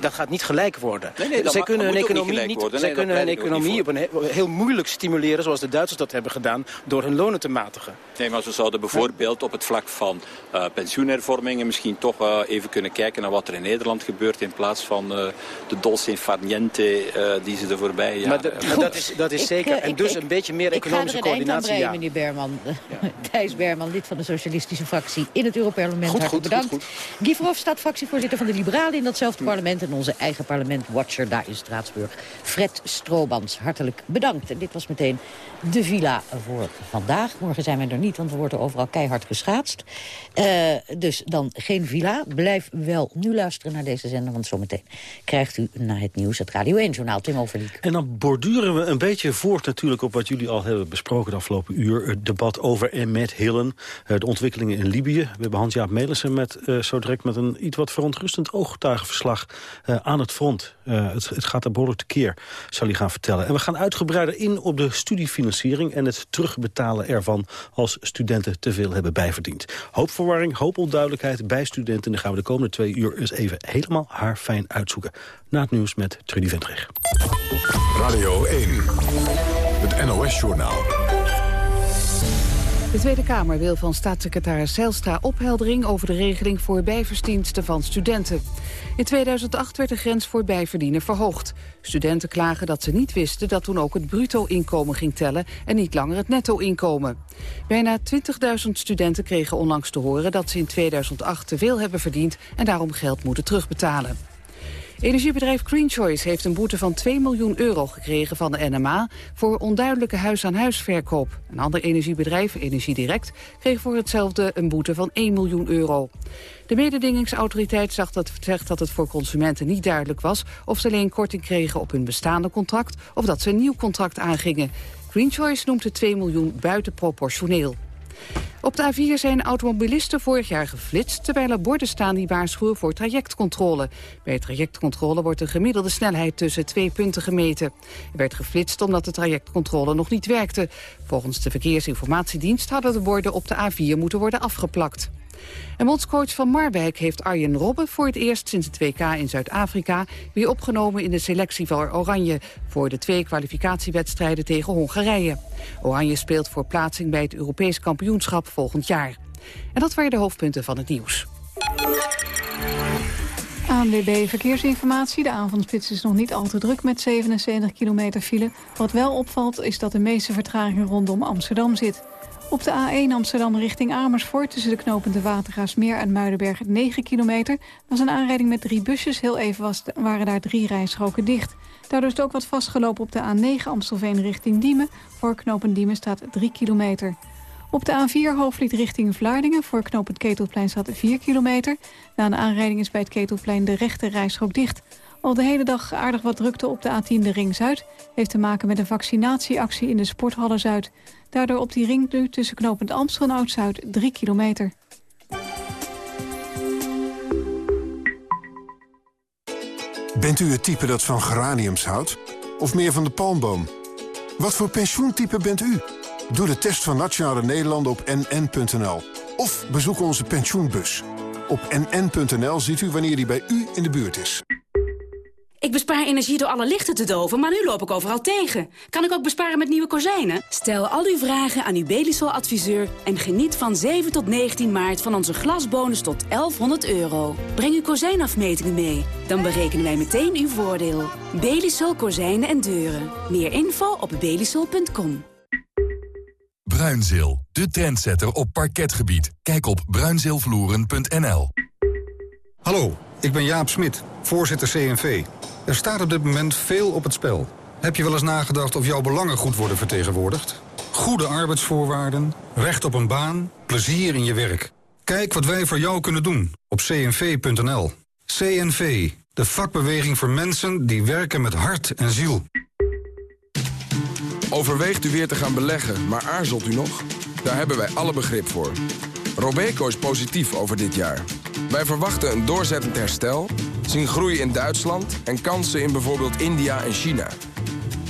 Dat gaat niet gelijk worden. Nee, nee, zij mag, kunnen hun economie, niet, niet, zij kunnen hun economie op een heel, heel, moeilijk stimuleren... zoals de Duitsers dat hebben gedaan, door hun lonen te matigen. Nee, maar ze zouden bijvoorbeeld op het vlak van uh, pensioenhervormingen... misschien toch uh, even kunnen kijken naar wat er in Nederland gebeurt... in plaats van uh, de dolce farniente die ze er voorbij jaren... Maar, de, maar dat is, dat is Ik, zeker. eh, en dus ik- een beetje meer economische coördinatie. Ja. meneer Berman. Thijs Berman, lid van de socialistische fractie in het Europarlement. Goed, Hartelijk goed, bedankt. Guy Verhofstadt, fractievoorzitter van de Liberalen in datzelfde parlement. En onze eigen parlementwatcher daar in Straatsburg. Fred Stroobans, hartelijk bedankt. En dit was meteen de villa voor vandaag. Morgen zijn wij er niet, want we worden overal keihard geschaatst. Eh, dus dan geen villa. Blijf wel nu luisteren naar deze zender, want zometeen krijgt u na het nieuws het Radio 1-journaal. Tim Overdiek. En dan borduren we een beetje voort natuurlijk op wat jullie al hebben besproken de afgelopen uur. Het debat over en met Hillen, eh, de ontwikkelingen in Libië. We hebben Hans-Jaap Melissen met, eh, zo direct met een iets wat verontrustend ooggetuigenverslag aan het front. Het, het gaat daar behoorlijk tekeer, zal hij gaan vertellen. En we gaan uitgebreider in op de studiefinanciering en het terugbetalen ervan als studenten te veel hebben bijverdiend. Hoop verwarring, hoop onduidelijkheid bij studenten. En dan gaan we de komende twee uur eens even helemaal haarfijn uitzoeken. Na het nieuws met Trudy Vendrig. Radio 1, het NOS-journaal. De Tweede Kamer wil van staatssecretaris Zijlstra opheldering over de regeling voor bijverdiensten van studenten. In 2008 werd de grens voor bijverdienen verhoogd. Studenten klagen dat ze niet wisten dat toen ook het bruto-inkomen ging tellen en niet langer het netto-inkomen. Bijna 20.000 studenten kregen onlangs te horen dat ze in 2008 te veel hebben verdiend en daarom geld moeten terugbetalen. Energiebedrijf Green Choice heeft een boete van 2 miljoen euro gekregen van de NMA voor onduidelijke huis-aan-huisverkoop. Een ander energiebedrijf, Energiedirect, kreeg voor hetzelfde een boete van 1 miljoen euro. De mededingingsautoriteit zegt dat, zegt dat het voor consumenten niet duidelijk was of ze alleen korting kregen op hun bestaande contract of dat ze een nieuw contract aangingen. Green Choice noemt de 2 miljoen buitenproportioneel. Op de A4 zijn automobilisten vorig jaar geflitst... terwijl er borden staan die waarschuwen voor trajectcontrole. Bij trajectcontrole wordt de gemiddelde snelheid tussen twee punten gemeten. Er werd geflitst omdat de trajectcontrole nog niet werkte. Volgens de Verkeersinformatiedienst hadden de borden op de A4 moeten worden afgeplakt. En bondscoach van Marwijk heeft Arjen Robben voor het eerst sinds het WK in Zuid-Afrika weer opgenomen in de selectie van Oranje voor de twee kwalificatiewedstrijden tegen Hongarije. Oranje speelt voor plaatsing bij het Europees kampioenschap volgend jaar. En dat waren de hoofdpunten van het nieuws. ANWB Verkeersinformatie. De avondspits is nog niet al te druk met 77 kilometer file. Wat wel opvalt is dat de meeste vertraging rondom Amsterdam zit. Op de A1 Amsterdam richting Amersfoort... tussen de knopende Watergraafsmeer en Muidenberg 9 kilometer. Was een aanrijding met drie busjes. Heel even was, waren daar drie rijstroken dicht. Daardoor is het ook wat vastgelopen op de A9 Amstelveen richting Diemen. Voor knooppunt Diemen staat 3 kilometer. Op de A4 Hoofdvliet richting Vlaardingen. Voor knooppunt Ketelplein staat 4 kilometer. Na een aanrijding is bij het Ketelplein de rechte rijstrook dicht. Al de hele dag aardig wat drukte op de A10 de Ring Zuid. Heeft te maken met een vaccinatieactie in de Sporthallen Zuid. Daardoor op die ring nu tussen knooppunt Amstel en Oud-Zuid 3 kilometer. Bent u het type dat van geraniums houdt? Of meer van de palmboom? Wat voor pensioentype bent u? Doe de test van Nationale Nederlanden op nn.nl. Of bezoek onze pensioenbus. Op nn.nl ziet u wanneer die bij u in de buurt is. Ik bespaar energie door alle lichten te doven, maar nu loop ik overal tegen. Kan ik ook besparen met nieuwe kozijnen? Stel al uw vragen aan uw Belisol-adviseur... en geniet van 7 tot 19 maart van onze glasbonus tot 1100 euro. Breng uw kozijnafmetingen mee. Dan berekenen wij meteen uw voordeel. Belisol Kozijnen en Deuren. Meer info op belisol.com. Bruinzeel, de trendsetter op parketgebied. Kijk op bruinzeelvloeren.nl. Hallo, ik ben Jaap Smit, voorzitter CNV. Er staat op dit moment veel op het spel. Heb je wel eens nagedacht of jouw belangen goed worden vertegenwoordigd? Goede arbeidsvoorwaarden, recht op een baan, plezier in je werk. Kijk wat wij voor jou kunnen doen op cnv.nl. CNV, de vakbeweging voor mensen die werken met hart en ziel. Overweegt u weer te gaan beleggen, maar aarzelt u nog? Daar hebben wij alle begrip voor. Robeco is positief over dit jaar. Wij verwachten een doorzettend herstel, zien groei in Duitsland... en kansen in bijvoorbeeld India en China.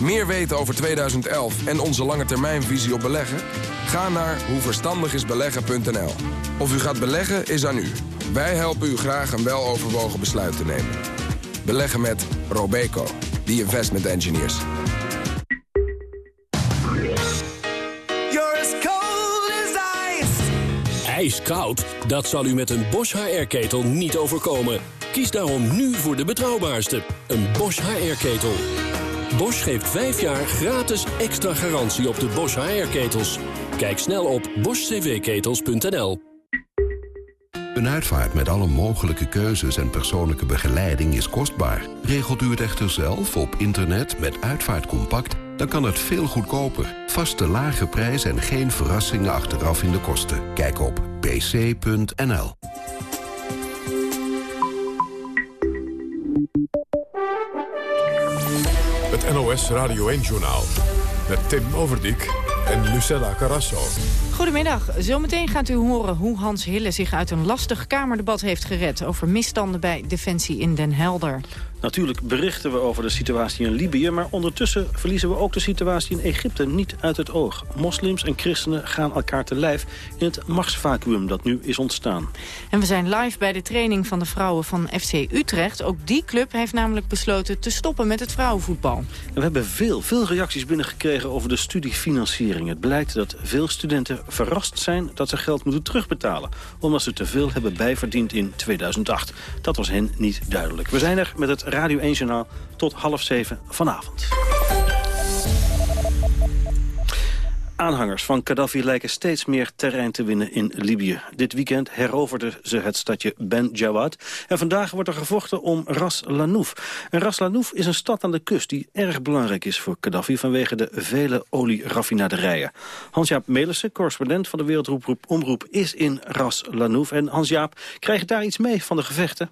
Meer weten over 2011 en onze lange termijnvisie op beleggen? Ga naar hoeverstandigisbeleggen.nl. Of u gaat beleggen is aan u. Wij helpen u graag een weloverwogen besluit te nemen. Beleggen met Robeco, the investment engineers. Ijskoud? Dat zal u met een Bosch HR-ketel niet overkomen. Kies daarom nu voor de betrouwbaarste, een Bosch HR-ketel. Bosch geeft 5 jaar gratis extra garantie op de Bosch HR-ketels. Kijk snel op boschcvketels.nl. Een uitvaart met alle mogelijke keuzes en persoonlijke begeleiding is kostbaar. Regelt u het echter zelf op internet met Uitvaartcompact... dan kan het veel goedkoper. Vaste lage prijs en geen verrassingen achteraf in de kosten. Kijk op pc.nl. NOS Radio 1-journaal met Tim Overdijk en Lucella Carrasso. Goedemiddag. Zometeen gaat u horen hoe Hans Hille zich uit een lastig Kamerdebat heeft gered... over misstanden bij Defensie in Den Helder. Natuurlijk berichten we over de situatie in Libië... maar ondertussen verliezen we ook de situatie in Egypte niet uit het oog. Moslims en christenen gaan elkaar te lijf in het machtsvacuum dat nu is ontstaan. En we zijn live bij de training van de vrouwen van FC Utrecht. Ook die club heeft namelijk besloten te stoppen met het vrouwenvoetbal. En we hebben veel, veel reacties binnengekregen over de studiefinanciering. Het blijkt dat veel studenten verrast zijn dat ze geld moeten terugbetalen... omdat ze te veel hebben bijverdiend in 2008. Dat was hen niet duidelijk. We zijn er met het Radio 1 Journaal tot half zeven vanavond. Aanhangers van Gaddafi lijken steeds meer terrein te winnen in Libië. Dit weekend heroverden ze het stadje Ben Jawad. En vandaag wordt er gevochten om Ras Lanouf. En Ras Lanouf is een stad aan de kust die erg belangrijk is voor Gaddafi... vanwege de vele olieraffinaderijen. Hans-Jaap Melissen, correspondent van de Wereldroep Omroep... is in Ras Lanouf. En Hans-Jaap, krijg je daar iets mee van de gevechten?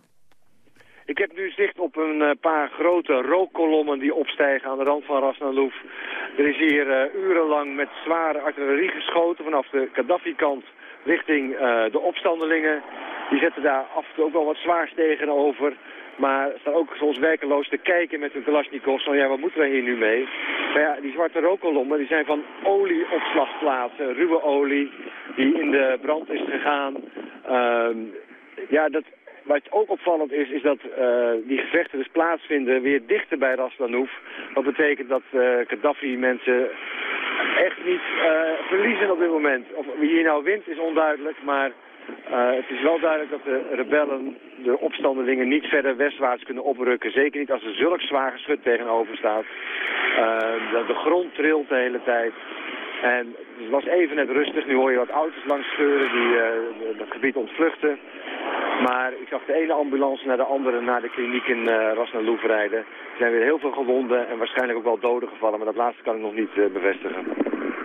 Ik heb nu zicht op een eh, paar grote rookkolommen die opstijgen aan de rand van Rasnalouf. Er is hier uh, urenlang met zware artillerie geschoten vanaf de Gaddafi-kant richting uh, de opstandelingen. Die zetten daar af en toe ook wel wat zwaars tegenover. Maar staan ook zoals werkeloos te kijken met hun Kalashnikovs. Van ja, wat moeten wij hier nu mee? Maar ja, die zwarte rookkolommen die zijn van olieopslagplaatsen, ruwe olie, die in de brand is gegaan. Uh, ja, dat, wat ook opvallend is, is dat uh, die gevechten dus plaatsvinden weer dichter bij Ras Lanouf. Wat betekent dat uh, Gaddafi mensen echt niet uh, verliezen op dit moment. Of wie hier nou wint is onduidelijk, maar het is wel duidelijk dat de rebellen, de opstandelingen, niet verder westwaarts kunnen oprukken. Zeker niet als er zulk zwaar geschut tegenover staat. De, de grond trilt de hele tijd. En het was even net rustig. Nu hoor je wat auto's langs scheuren die uh, het gebied ontvluchten. Maar ik zag de ene ambulance naar de andere naar de kliniek in uh, Rasnalouf rijden. Er zijn weer heel veel gewonden en waarschijnlijk ook wel doden gevallen. Maar dat laatste kan ik nog niet uh, bevestigen.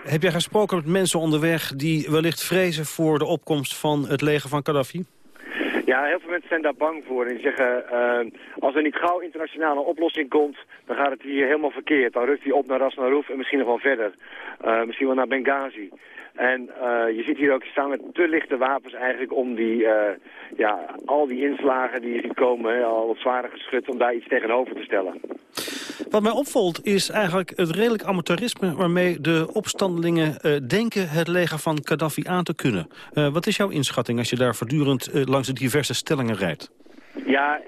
Heb jij gesproken met mensen onderweg die wellicht vrezen voor de opkomst van het leger van Gaddafi? Ja, heel veel mensen zijn daar bang voor. En die zeggen, uh, als er niet gauw internationale oplossing komt, dan gaat het hier helemaal verkeerd. Dan rukt hij op naar Ras en misschien nog wel verder. Uh, misschien wel naar Benghazi. En uh, je ziet hier ook staan met te lichte wapens eigenlijk om die, uh, ja, al die inslagen die je ziet komen, al wat zware geschut, om daar iets tegenover te stellen. Wat mij opvalt is eigenlijk het redelijk amateurisme waarmee de opstandelingen uh, denken het leger van Gaddafi aan te kunnen. wat is jouw inschatting als je daar voortdurend langs de diverse stellingen rijdt? Ja,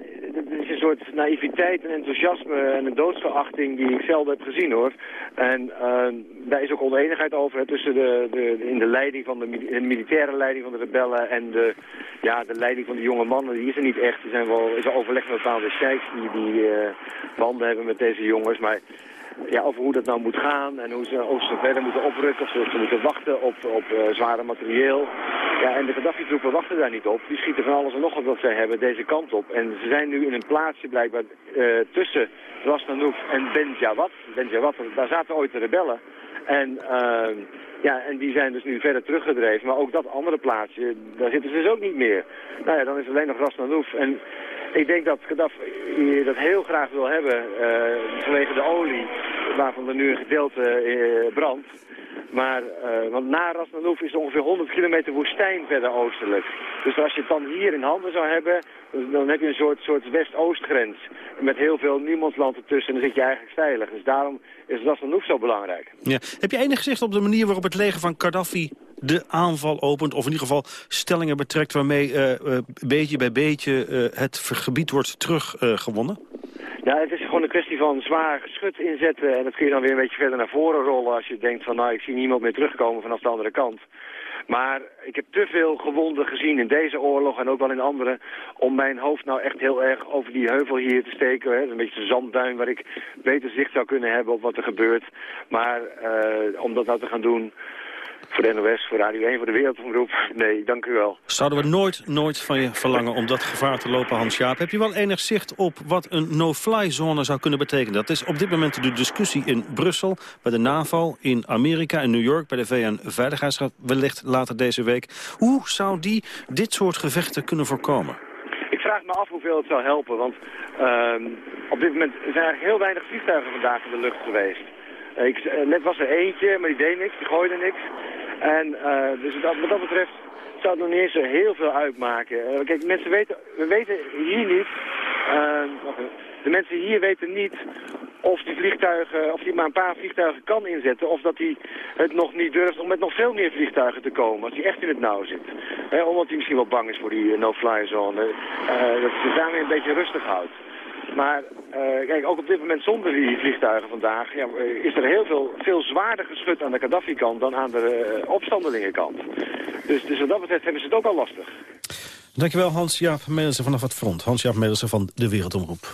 soort naïviteit en enthousiasme en een doodsverachting die ik zelden heb gezien hoor. En uh, daar is ook oneenigheid over tussen de, de, in de leiding van de, militaire leiding van de rebellen en de, ja, de leiding van de jonge mannen. Die is er niet echt. Er zijn wel, is er overleg met bepaalde sheiks die, die uh, banden hebben met deze jongens. Maar ja, over hoe dat nou moet gaan en hoe ze, of ze verder moeten oprukken of ze, moeten wachten op, op uh, zware materieel. Ja, en de Gaddafi-troepen wachten daar niet op. Die schieten van alles en nog wat wat zij hebben deze kant op. En ze zijn nu in een plaatsje blijkbaar uh, tussen en Ben Jawad. Ben Jawad, daar zaten ooit de rebellen. En, uh, ja, en die zijn dus nu verder teruggedreven. Maar ook dat andere plaatsje, daar zitten ze dus ook niet meer. Nou ja, dan is alleen nog Ras Nanouf. En ik denk dat Gaddafi dat heel graag wil hebben uh, vanwege de olie. waarvan er nu een gedeelte uh, brandt. Maar, want na Ras is ongeveer 100 kilometer woestijn verder oostelijk. Dus als je het dan hier in handen zou hebben, dan heb je een soort, soort west-oostgrens. Met heel veel niemandsland ertussen en dan zit je eigenlijk veilig. Dus daarom is Ras zo belangrijk. Ja. Heb je enig zicht op de manier waarop het leger van Gaddafi de aanval opent... of in ieder geval stellingen betrekt waarmee uh, uh, beetje bij beetje uh, het gebied wordt teruggewonnen? Ja, het is gewoon een kwestie van zwaar geschut inzetten. En dat kun je dan weer een beetje verder naar voren rollen als je denkt van nou ik zie niemand meer terugkomen vanaf de andere kant. Maar ik heb te veel gewonden gezien in deze oorlog en ook wel in andere... om mijn hoofd nou echt heel erg over die heuvel hier te steken. Hè. Een beetje een zandduin waar ik beter zicht zou kunnen hebben op wat er gebeurt. Maar om dat nou te gaan doen voor de NOS, voor Radio 1, voor de Wereldomroep. Nee, dank u wel. Zouden we nooit, nooit van je verlangen om dat gevaar te lopen, Hans-Jaap. Heb je wel enig zicht op wat een no-fly zone zou kunnen betekenen? Dat is op dit moment de discussie in Brussel, bij de NAVO, in Amerika en New York, bij de VN-veiligheidsraad, wellicht later deze week. Hoe zou die dit soort gevechten kunnen voorkomen? Ik vraag me af hoeveel het zou helpen, want uh, op dit moment zijn er heel weinig vliegtuigen vandaag in de lucht geweest. Ik, net was er eentje, maar die deed niks, die gooide niks. En uh, dus wat dat betreft zou het nog niet eens heel veel uitmaken. Uh, kijk, mensen weten, we weten hier niet, uh, de mensen hier weten niet of die vliegtuigen, of die maar een paar vliegtuigen kan inzetten, of dat hij het nog niet durft om met nog veel meer vliegtuigen te komen, als hij echt in het nauw zit. Omdat hij misschien wel bang is voor die no-fly zone. dat hij zich daarmee een beetje rustig houdt. Maar uh, kijk, ook op dit moment zonder die vliegtuigen vandaag ja, is er heel veel, veel zwaarder geschud aan de Gaddafi-kant dan aan de uh, opstandelingenkant. Dus, dus wat dat betreft hebben ze het ook al lastig. Dankjewel Hans-Jaap Melissen vanaf het front. Hans-Jaap Melissen van de Wereldomroep.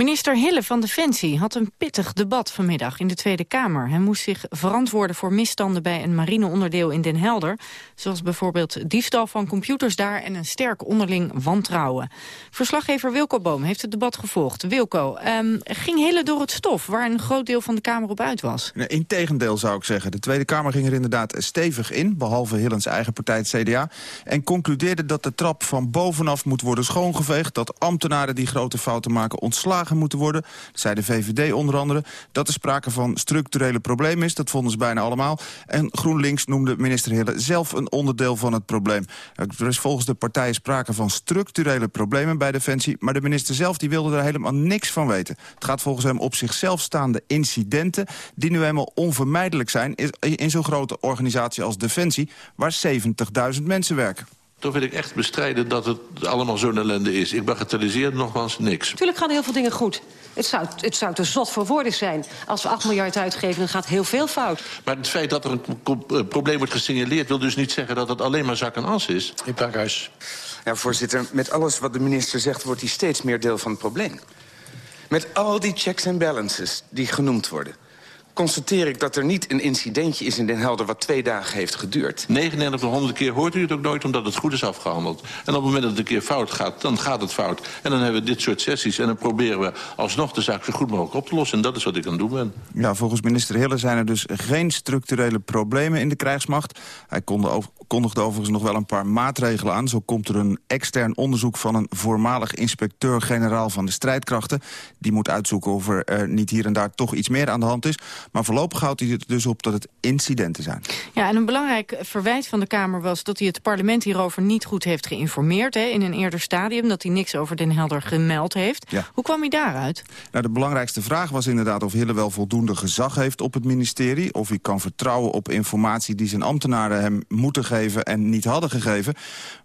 Minister Hille van Defensie had een pittig debat vanmiddag in de Tweede Kamer. Hij moest zich verantwoorden voor misstanden bij een marineonderdeel in Den Helder. Zoals bijvoorbeeld diefstal van computers daar en een sterk onderling wantrouwen. Verslaggever Wilco Boom heeft het debat gevolgd. Wilco, um, ging Hille door het stof waar een groot deel van de Kamer op uit was? Nee, integendeel zou ik zeggen. De Tweede Kamer ging er inderdaad stevig in, behalve Hillens eigen partij het CDA. En concludeerde dat de trap van bovenaf moet worden schoongeveegd. Dat ambtenaren die grote fouten maken ontslagen moeten worden. Dat zei de VVD onder andere. Dat er sprake van structurele problemen is, dat vonden ze bijna allemaal. En GroenLinks noemde minister Hille zelf een onderdeel van het probleem. Er is volgens de partijen sprake van structurele problemen bij Defensie... maar de minister zelf die wilde er helemaal niks van weten. Het gaat volgens hem op zichzelf staande incidenten... die nu helemaal onvermijdelijk zijn in zo'n grote organisatie als Defensie... waar 70.000 mensen werken. Toch wil ik echt bestrijden dat het allemaal zo'n ellende is. Ik bagatelliseer nogmaals niks. Tuurlijk gaan heel veel dingen goed. Het zou, het zou te zot voor woorden zijn. Als we 8 miljard uitgeven, dan gaat heel veel fout. Maar het feit dat er een probleem wordt gesignaleerd... wil dus niet zeggen dat het alleen maar zak en as is. In Pakhuis. Ja, voorzitter, met alles wat de minister zegt... wordt hij steeds meer deel van het probleem. Met al die checks en balances die genoemd worden constateer ik dat er niet een incidentje is in Den Helder... wat twee dagen heeft geduurd. 99 van 100 keer hoort u het ook nooit omdat het goed is afgehandeld. En op het moment dat het een keer fout gaat, dan gaat het fout. En dan hebben we dit soort sessies en dan proberen we alsnog de zaak zo goed mogelijk op te lossen. En dat is wat ik aan het doen ben. Ja, volgens minister Hille zijn er dus geen structurele problemen in de krijgsmacht. Hij kondigde overigens nog wel een paar maatregelen aan. Zo komt er een extern onderzoek van een voormalig inspecteur-generaal van de strijdkrachten. Die moet uitzoeken of er uh, niet hier en daar toch iets meer aan de hand is. Maar voorlopig houdt hij er dus op dat het incidenten zijn. Ja, en een belangrijk verwijt van de Kamer was dat hij het parlement hierover niet goed heeft geïnformeerd. Hè, in een eerder stadium, dat hij niks over Den Helder gemeld heeft. Ja. Hoe kwam hij daaruit? Nou, de belangrijkste vraag was inderdaad of Hille wel voldoende gezag heeft op het ministerie. Of hij kan vertrouwen op informatie die zijn ambtenaren hem moeten geven en niet hadden gegeven.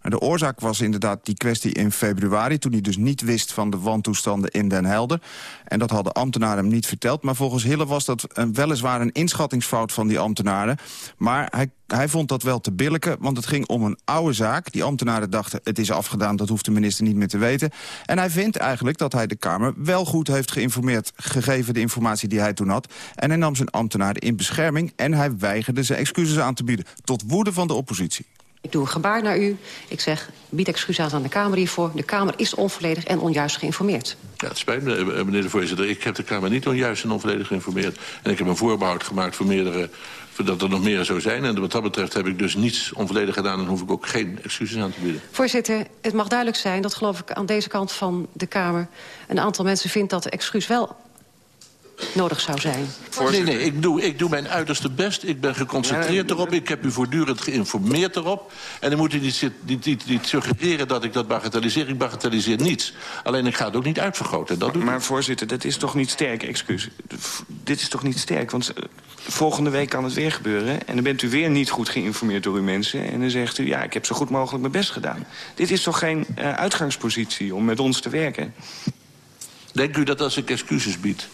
Maar de oorzaak was inderdaad die kwestie in februari, toen hij dus niet wist van de wantoestanden in Den Helder. En dat hadden ambtenaren hem niet verteld. Maar volgens Hille was dat een, weliswaar een inschattingsfout van die ambtenaren. Maar hij, hij vond dat wel te billijken, want het ging om een oude zaak. Die ambtenaren dachten, het is afgedaan, dat hoeft de minister niet meer te weten. En hij vindt eigenlijk dat hij de Kamer wel goed heeft geïnformeerd... gegeven de informatie die hij toen had. En hij nam zijn ambtenaren in bescherming... en hij weigerde zijn excuses aan te bieden. Tot woede van de oppositie. Ik doe een gebaar naar u. Ik zeg, bied excuses aan de Kamer hiervoor. De Kamer is onvolledig en onjuist geïnformeerd. Ja, het spijt me, eh, meneer de voorzitter. Ik heb de Kamer niet onjuist en onvolledig geïnformeerd. En ik heb een voorbehoud gemaakt voor meerdere dat er nog meer zou zijn. En wat dat betreft heb ik dus niets onvolledig gedaan... en hoef ik ook geen excuses aan te bieden. Voorzitter, het mag duidelijk zijn dat geloof ik aan deze kant van de Kamer... een aantal mensen vindt dat de excuus wel nodig zou zijn. Nee, nee, ik doe, ik doe mijn uiterste best. Ik ben geconcentreerd erop. Ik heb u voortdurend geïnformeerd erop. En dan moet u niet, niet, niet, niet suggereren dat ik dat bagatelliseer. Ik bagatelliseer niets. Alleen ik ga het ook niet uitvergroten. Dat doe maar voorzitter, dat is toch niet sterk, excuus. Dit is toch niet sterk, want eh, volgende week kan het weer gebeuren... en dan bent u weer niet goed geïnformeerd door uw mensen... en dan zegt u, ja, ik heb zo goed mogelijk mijn best gedaan. Dit is toch geen uh, uitgangspositie om met ons te werken? Denkt u dat als ik excuses bied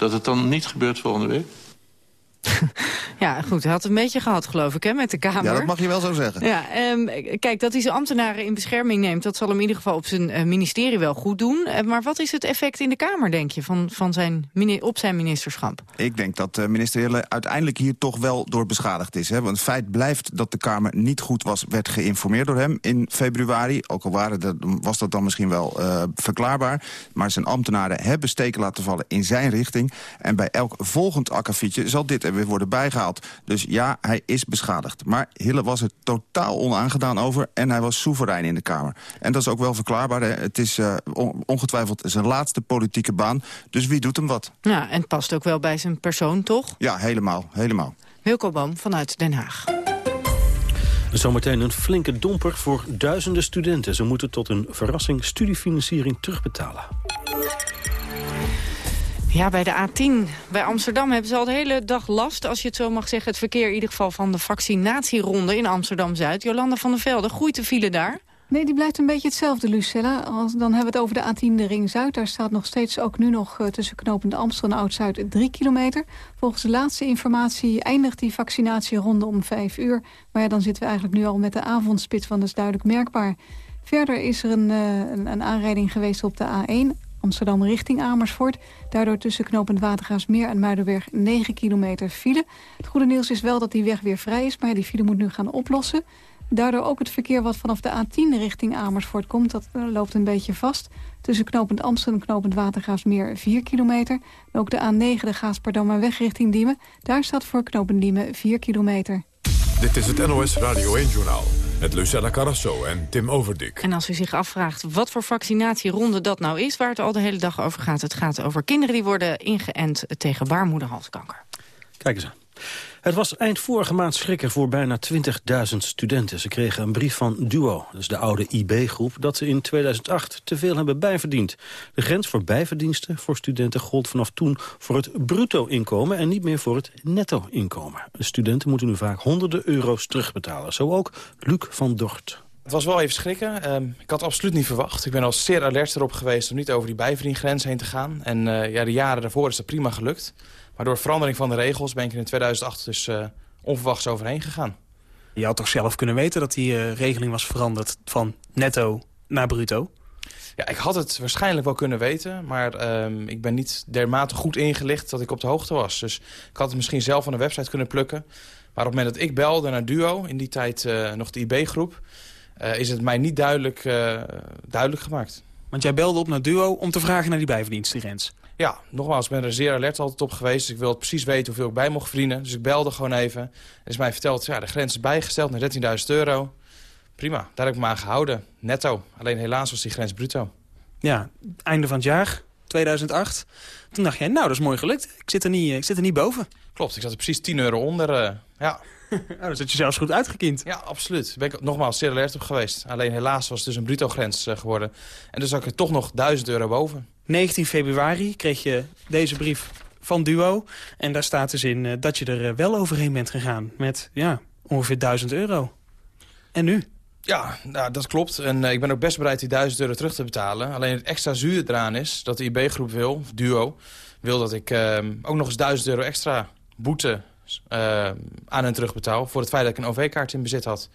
dat het dan niet gebeurt volgende week? Ja, goed. Hij had een beetje gehad, geloof ik, hè, met de Kamer. Ja, dat mag je wel zo zeggen. Ja, um, kijk, dat hij zijn ambtenaren in bescherming neemt... dat zal hem in ieder geval op zijn uh, ministerie wel goed doen. Uh, maar wat is het effect in de Kamer, denk je, van, van zijn, op zijn ministerschap? Ik denk dat uh, minister Hille uiteindelijk hier toch wel door beschadigd is. Hè? Want het feit blijft dat de Kamer niet goed was, werd geïnformeerd door hem in februari. Ook al waren dat, was dat dan misschien wel verklaarbaar. Maar zijn ambtenaren hebben steken laten vallen in zijn richting. En bij elk volgend akkefietje zal dit er weer worden bijgehaald. Dus ja, hij is beschadigd. Maar Hille was er totaal onaangedaan over en hij was soeverein in de Kamer. En dat is ook wel verklaarbaar. Hè. Het is uh, ongetwijfeld zijn laatste politieke baan. Dus wie doet hem wat? Ja, en het past ook wel bij zijn persoon, toch? Ja, helemaal, helemaal. Wilco Boom vanuit Den Haag. Zometeen een flinke domper voor duizenden studenten. Ze moeten tot een verrassing studiefinanciering terugbetalen. Ja, bij de A10 bij Amsterdam hebben ze al de hele dag last... als je het zo mag zeggen, het verkeer in ieder geval van de vaccinatieronde in Amsterdam-Zuid. Jolanda van der Velde, groeit de file daar? Nee, die blijft een beetje hetzelfde, Lucella. Als, dan hebben we het over de A10, de Ring Zuid. Daar staat nog steeds ook nu nog uh, tussen knopend Amsterdam en Oud-Zuid 3 kilometer. Volgens de laatste informatie eindigt die vaccinatieronde om 5 uur. Maar ja, dan zitten we eigenlijk nu al met de avondspits, want dat is duidelijk merkbaar. Verder is er een, een, een aanrijding geweest op de A1 Amsterdam richting Amersfoort. Daardoor tussen knooppunt Watergaasmeer en Muidenberg 9 kilometer file. Het goede nieuws is wel dat die weg weer vrij is, maar die file moet nu gaan oplossen. Daardoor ook het verkeer wat vanaf de A10 richting Amersfoort komt, dat eh, loopt een beetje vast. Tussen knooppunt Amsterdam en knooppunt Watergaasmeer 4 kilometer. Ook de A9, de Gaasperdammer weg richting Diemen. Daar staat voor knooppunt Diemen 4 kilometer. Dit is het NOS Radio 1-journaal met Lucella Carrasso en Tim Overdik. En als u zich afvraagt wat voor vaccinatieronde dat nou is... waar het al de hele dag over gaat, het gaat over kinderen die worden ingeënt tegen baarmoederhalskanker. Kijk eens aan. Het was eind vorige maand schrikken voor bijna 20.000 studenten. Ze kregen een brief van DUO, is de oude IB-groep... dat ze in 2008 te veel hebben bijverdiend. De grens voor bijverdiensten voor studenten gold vanaf toen... voor het bruto-inkomen en niet meer voor het netto-inkomen. De studenten moeten nu vaak honderden euro's terugbetalen. Zo ook Luc van Dort. Het was wel even schrikken. Uh, ik had absoluut niet verwacht. Ik ben al zeer alert erop geweest om niet over die bijverdiengrens heen te gaan. En uh, ja, de jaren daarvoor is dat prima gelukt. Maar door verandering van de regels ben ik er in 2008 dus uh, onverwachts overheen gegaan. Je had toch zelf kunnen weten dat die uh, regeling was veranderd van netto naar bruto? Ja, ik had het waarschijnlijk wel kunnen weten, maar uh, ik ben niet dermate goed ingelicht dat ik op de hoogte was. Dus ik had het misschien zelf van de website kunnen plukken. Maar op het moment dat ik belde naar Duo, in die tijd uh, nog de IB-groep, is het mij niet duidelijk, duidelijk gemaakt. Want jij belde op naar Duo om te vragen naar die bijverdienstgrens? Ja, nogmaals, ik ben er zeer alert altijd op geweest. Dus ik wilde precies weten hoeveel ik bij mocht verdienen. Dus ik belde gewoon even. Er is mij verteld, ja, de grens is bijgesteld naar 13.000 euro. Prima, daar heb ik me aan gehouden. Netto. Alleen helaas was die grens bruto. Ja, einde van het jaar, 2008. Toen dacht jij, nou, dat is mooi gelukt. Ik zit er niet, ik zit er niet boven. Klopt, ik zat er precies 10 euro onder. Uh, ja. oh, dus dat je zelfs goed uitgekiend. Ja, absoluut. Daar ben ik nogmaals zeer alert op geweest. Alleen helaas was het dus een bruto grens uh, geworden. En dus zat ik er toch nog 1000 euro boven. 19 februari kreeg je deze brief van Duo. En daar staat dus in uh, dat je er uh, wel overheen bent gegaan. Met ja, ongeveer 1000 euro. En nu? Ja, nou, dat klopt. En uh, ik ben ook best bereid die 1000 euro terug te betalen. Alleen het extra zuur eraan is dat de IB-groep wil, Duo... wil dat ik ehm, ook nog eens 1000 euro extra boete aan hen terugbetaal... voor het feit dat ik een OV-kaart in bezit had.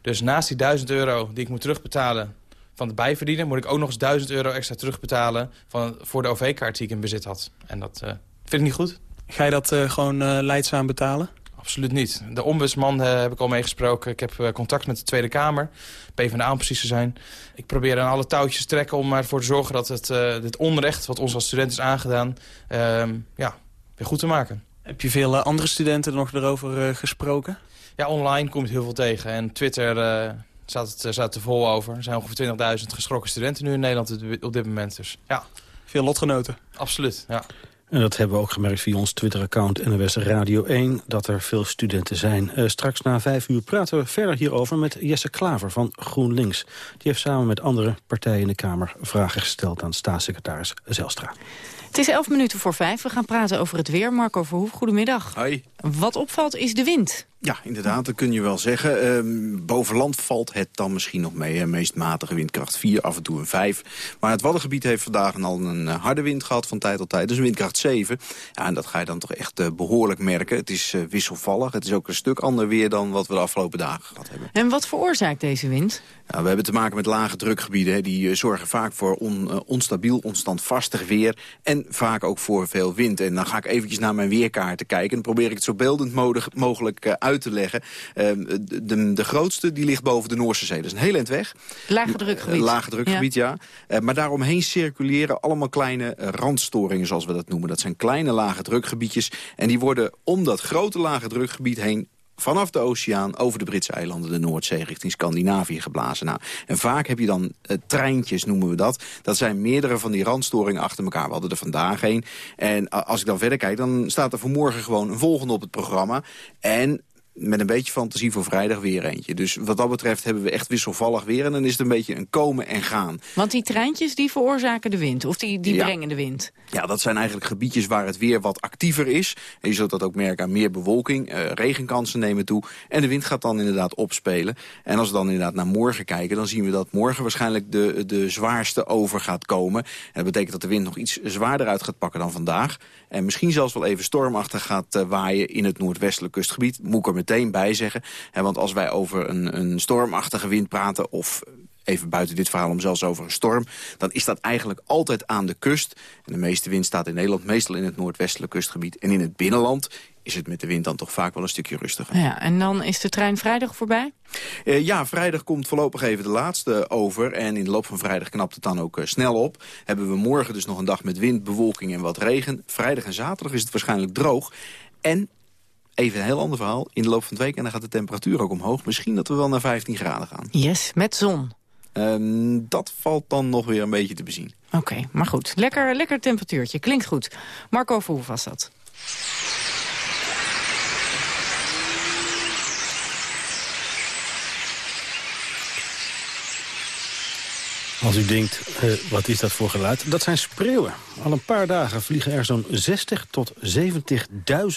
Dus naast die 1000 euro die ik moet terugbetalen van het bijverdienen... moet ik ook nog eens 1000 euro extra terugbetalen... Van, voor de OV-kaart die ik in bezit had. En dat uh, vind ik niet goed. Ga je dat uh, gewoon uh, leidzaam betalen? Absoluut niet. De ombudsman heb ik al meegesproken. Ik heb contact met de Tweede Kamer. PvdA om precies te zijn. Ik probeer aan alle touwtjes te trekken om ervoor te zorgen... dat het, dit onrecht wat ons als student is aangedaan... Ehm, ja, weer goed te maken. Heb je veel andere studenten nog erover gesproken? Ja, online komt heel veel tegen. En Twitter staat het, staat er vol over. Er zijn ongeveer 20.000 geschrokken studenten nu in Nederland op dit moment. Dus ja. Veel lotgenoten. Absoluut, ja. En dat hebben we ook gemerkt via ons Twitter-account NWS Radio 1... dat er veel studenten zijn. Uh, straks na vijf uur praten we verder hierover met Jesse Klaver van GroenLinks. Die heeft samen met andere partijen in de Kamer vragen gesteld aan staatssecretaris Zelstra. Het is elf minuten voor vijf. We gaan praten over het weer. Marco Verhoef, goedemiddag. Hoi. Wat opvalt is de wind. Ja, inderdaad, dat kun je wel zeggen. Uh, boven land valt het dan misschien nog mee. Hè? Meest matige windkracht 4, af en toe een 5. Maar het Waddengebied heeft vandaag al een uh, harde wind gehad van tijd tot tijd. Dus een windkracht 7. Ja, en dat ga je dan toch echt uh, behoorlijk merken. Het is uh, wisselvallig. Het is ook een stuk ander weer dan wat we de afgelopen dagen gehad hebben. En wat veroorzaakt deze wind? Ja, we hebben te maken met lage drukgebieden. Hè. Die zorgen vaak voor on, onstabiel, onstandvastig weer. En vaak ook voor veel wind. En dan ga ik eventjes naar mijn weerkaarten kijken. En probeer ik het zo beeldend mogelijk uit te leggen. Ehm, de, de, grootste die ligt boven de Noorse Zee. Dat is een heel eind weg. Lage drukgebied. Lage drukgebied, ja. ja. Uh, maar daaromheen circuleren allemaal kleine randstoringen, zoals we dat noemen. Dat zijn kleine lage drukgebiedjes. En die worden om dat grote lage drukgebied heen vanaf de oceaan over de Britse eilanden, de Noordzee, richting Scandinavië geblazen. Nou, en vaak heb je dan treintjes, noemen we dat. Dat zijn meerdere van die randstoringen achter elkaar. We hadden er vandaag een. En als ik dan verder kijk, dan staat er vanmorgen gewoon een volgende op het programma. En met een beetje fantasie voor vrijdag weer eentje. Dus wat dat betreft hebben we echt wisselvallig weer. En dan is het een beetje een komen en gaan. Want die treintjes die veroorzaken de wind? Of die, die brengen de wind? Ja, dat zijn eigenlijk gebiedjes waar het weer wat actiever is. En je zult dat ook merken aan meer bewolking. Uh, regenkansen nemen toe. En de wind gaat dan inderdaad opspelen. En als we dan inderdaad naar morgen kijken... dan zien we dat morgen waarschijnlijk de, de zwaarste over gaat komen. En dat betekent dat de wind nog iets zwaarder uit gaat pakken dan vandaag. En misschien zelfs wel even stormachtig gaat uh, waaien in het noordwestelijk kustgebied. Moet ik er meteen bij zeggen. Hè, want als wij over een, een stormachtige wind praten... of even buiten dit verhaal om zelfs over een storm... dan is dat eigenlijk altijd aan de kust. En de meeste wind staat in Nederland meestal in het noordwestelijk kustgebied. En in het binnenland is het met de wind dan toch vaak wel een stukje rustiger. Ja, en dan is de trein vrijdag voorbij? Uh, ja, vrijdag komt voorlopig even de laatste over. En in de loop van vrijdag knapt het dan ook uh, snel op. Hebben we morgen dus nog een dag met wind, bewolking en wat regen. Vrijdag en zaterdag is het waarschijnlijk droog. En Even een heel ander verhaal. In de loop van het week en dan gaat de temperatuur ook omhoog. Misschien dat we wel naar 15 graden gaan. Yes, met zon. Um, dat valt dan nog weer een beetje te bezien. Oké, okay, maar goed. Lekker, lekker temperatuurtje. Klinkt goed. Marco Verhoef was dat. Als u denkt, uh, wat is dat voor geluid? Dat zijn spreeuwen. Al een paar dagen vliegen er zo'n 60 tot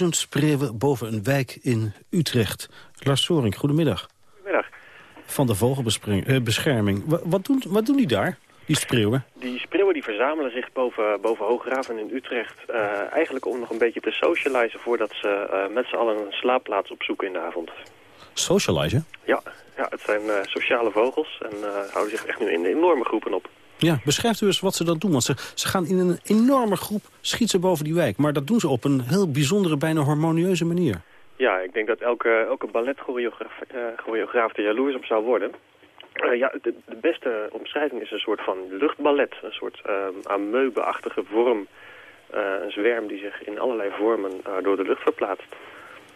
70.000 spreeuwen boven een wijk in Utrecht. Lars Soring, goedemiddag. Goedemiddag. Van de vogelbescherming. Wat, wat, doen, wat doen die daar, die spreeuwen? Die spreeuwen die verzamelen zich boven, boven Hooggraven in Utrecht... Uh, eigenlijk om nog een beetje te socializen... voordat ze uh, met z'n allen een slaapplaats opzoeken in de avond. Socializen? Ja, ja het zijn uh, sociale vogels en houden zich echt nu in enorme groepen op. Ja, beschrijft u eens wat ze dan doen. Want ze, ze gaan in een enorme groep, schieten boven die wijk. Maar dat doen ze op een heel bijzondere, bijna harmonieuze manier. Ja, ik denk dat elke, elke balletchoreograaf uh, er jaloers op zou worden. Uh, ja, de, de, beste omschrijving is een soort van luchtballet. Een soort uh, ameubeachtige vorm. Uh, een zwerm die zich in allerlei vormen door de lucht verplaatst.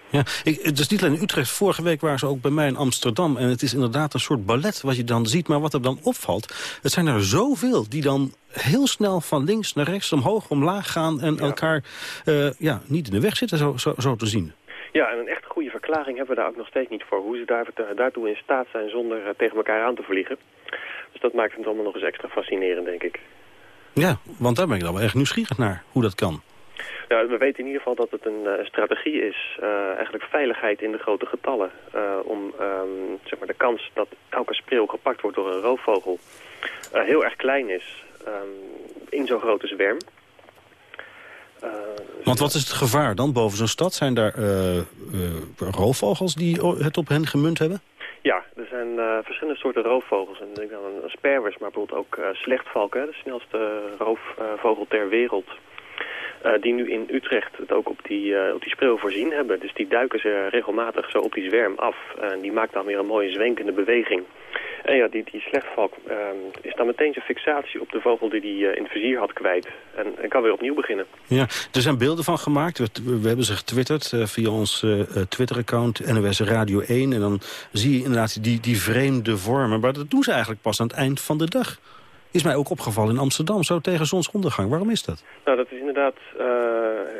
Ja, ik, het is niet alleen in Utrecht. Vorige week waren ze ook bij mij in Amsterdam. En het is inderdaad een soort ballet wat je dan ziet. Maar wat er dan opvalt, het zijn er zoveel die dan heel snel van links naar rechts, omhoog, omlaag gaan... en ja. elkaar ja, niet in de weg zitten, zo, zo, zo te zien. Ja, en een echt goede verklaring hebben we daar ook nog steeds niet voor. Hoe ze daar, daartoe in staat zijn zonder uh, tegen elkaar aan te vliegen. Dus dat maakt het allemaal nog eens extra fascinerend, denk ik. Ja, want daar ben ik dan wel echt nieuwsgierig naar, hoe dat kan. Ja, we weten in ieder geval dat het een uh, strategie is, uh, eigenlijk veiligheid in de grote getallen. Uh, om um, zeg maar de kans dat elke spreeuw gepakt wordt door een roofvogel heel erg klein is um, in zo'n grote zwerm. Want wat is het gevaar dan boven zo'n stad? Zijn daar roofvogels die het op hen gemunt hebben? Ja, er zijn verschillende soorten roofvogels. En ik denk dan een sperwers, maar bijvoorbeeld ook slechtvalken, de snelste roofvogel ter wereld. Uh, die nu in Utrecht het ook op die, uh, op die spreeuw voorzien hebben. Dus die duiken ze regelmatig zo op die zwerm af. En die maakt dan weer een mooie zwenkende beweging. En ja, die, die slechtvalk uh, is dan meteen zijn fixatie op de vogel die hij in het vizier had kwijt. En, kan weer opnieuw beginnen. Ja, er zijn beelden van gemaakt. We, we hebben ze getwitterd via ons Twitter-account NOS Radio 1. En dan zie je inderdaad die, die vreemde vormen. Maar dat doen ze eigenlijk pas aan het eind van de dag. Is mij ook opgevallen in Amsterdam, zo tegen zonsondergang. Waarom is dat? Nou, dat is inderdaad uh,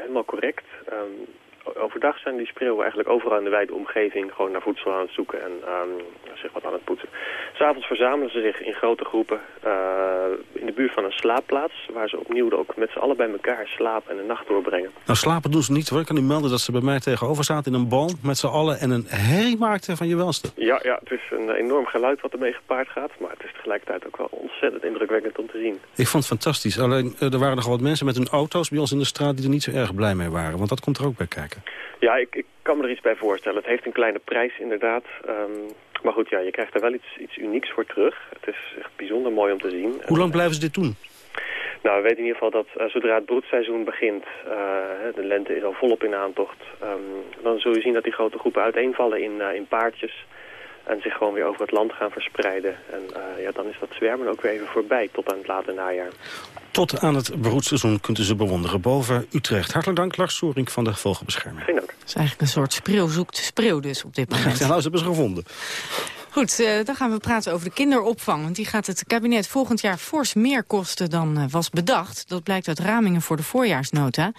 helemaal correct. Um, overdag zijn die spreeuwen eigenlijk overal in de wijde omgeving gewoon naar voedsel aan het zoeken en um, zich wat aan het poetsen. S'avonds verzamelen ze zich in grote groepen uh, in de buurt van een slaapplaats, waar ze opnieuw ook met z'n allen bij elkaar slapen en de nacht doorbrengen. Nou, slapen doen ze niet hoor. Ik kan u melden dat ze bij mij tegenover zaten in een boom met z'n allen en een herrie maakten van je welste. Ja, ja, het is een enorm geluid wat ermee gepaard gaat, maar het is tegelijkertijd ook wel ontzettend indrukwekkend om te zien. Ik vond het fantastisch. Alleen, er waren nogal wat mensen met hun auto's bij ons in de straat die er niet zo erg blij mee waren, want dat komt er ook bij kijken. Ja, ik, ik kan me er iets bij voorstellen. Het heeft een kleine prijs inderdaad. Um, maar goed, ja, je krijgt er wel iets, iets unieks voor terug. Het is echt bijzonder mooi om te zien. Hoe lang blijven ze dit doen? Nou, we weten in ieder geval dat uh, zodra het broedseizoen begint, uh, de lente is al volop in aantocht, um, dan zul je zien dat die grote groepen uiteenvallen in, uh, in paardjes en zich gewoon weer over het land gaan verspreiden. En ja, dan is dat zwermen ook weer even voorbij tot aan het late najaar. Tot aan het broedseizoen kunt u ze bewonderen boven Utrecht. Hartelijk dank, Lars Soering van de Vogelbescherming. Geen dank. Het is eigenlijk een soort spreeuw zoekt spreeuw dus op dit moment. Ja, nou, ze hebben ze gevonden. Goed, uh, dan gaan we praten over de kinderopvang. Want die gaat het kabinet volgend jaar fors meer kosten dan uh, was bedacht. Dat blijkt uit ramingen voor de voorjaarsnota.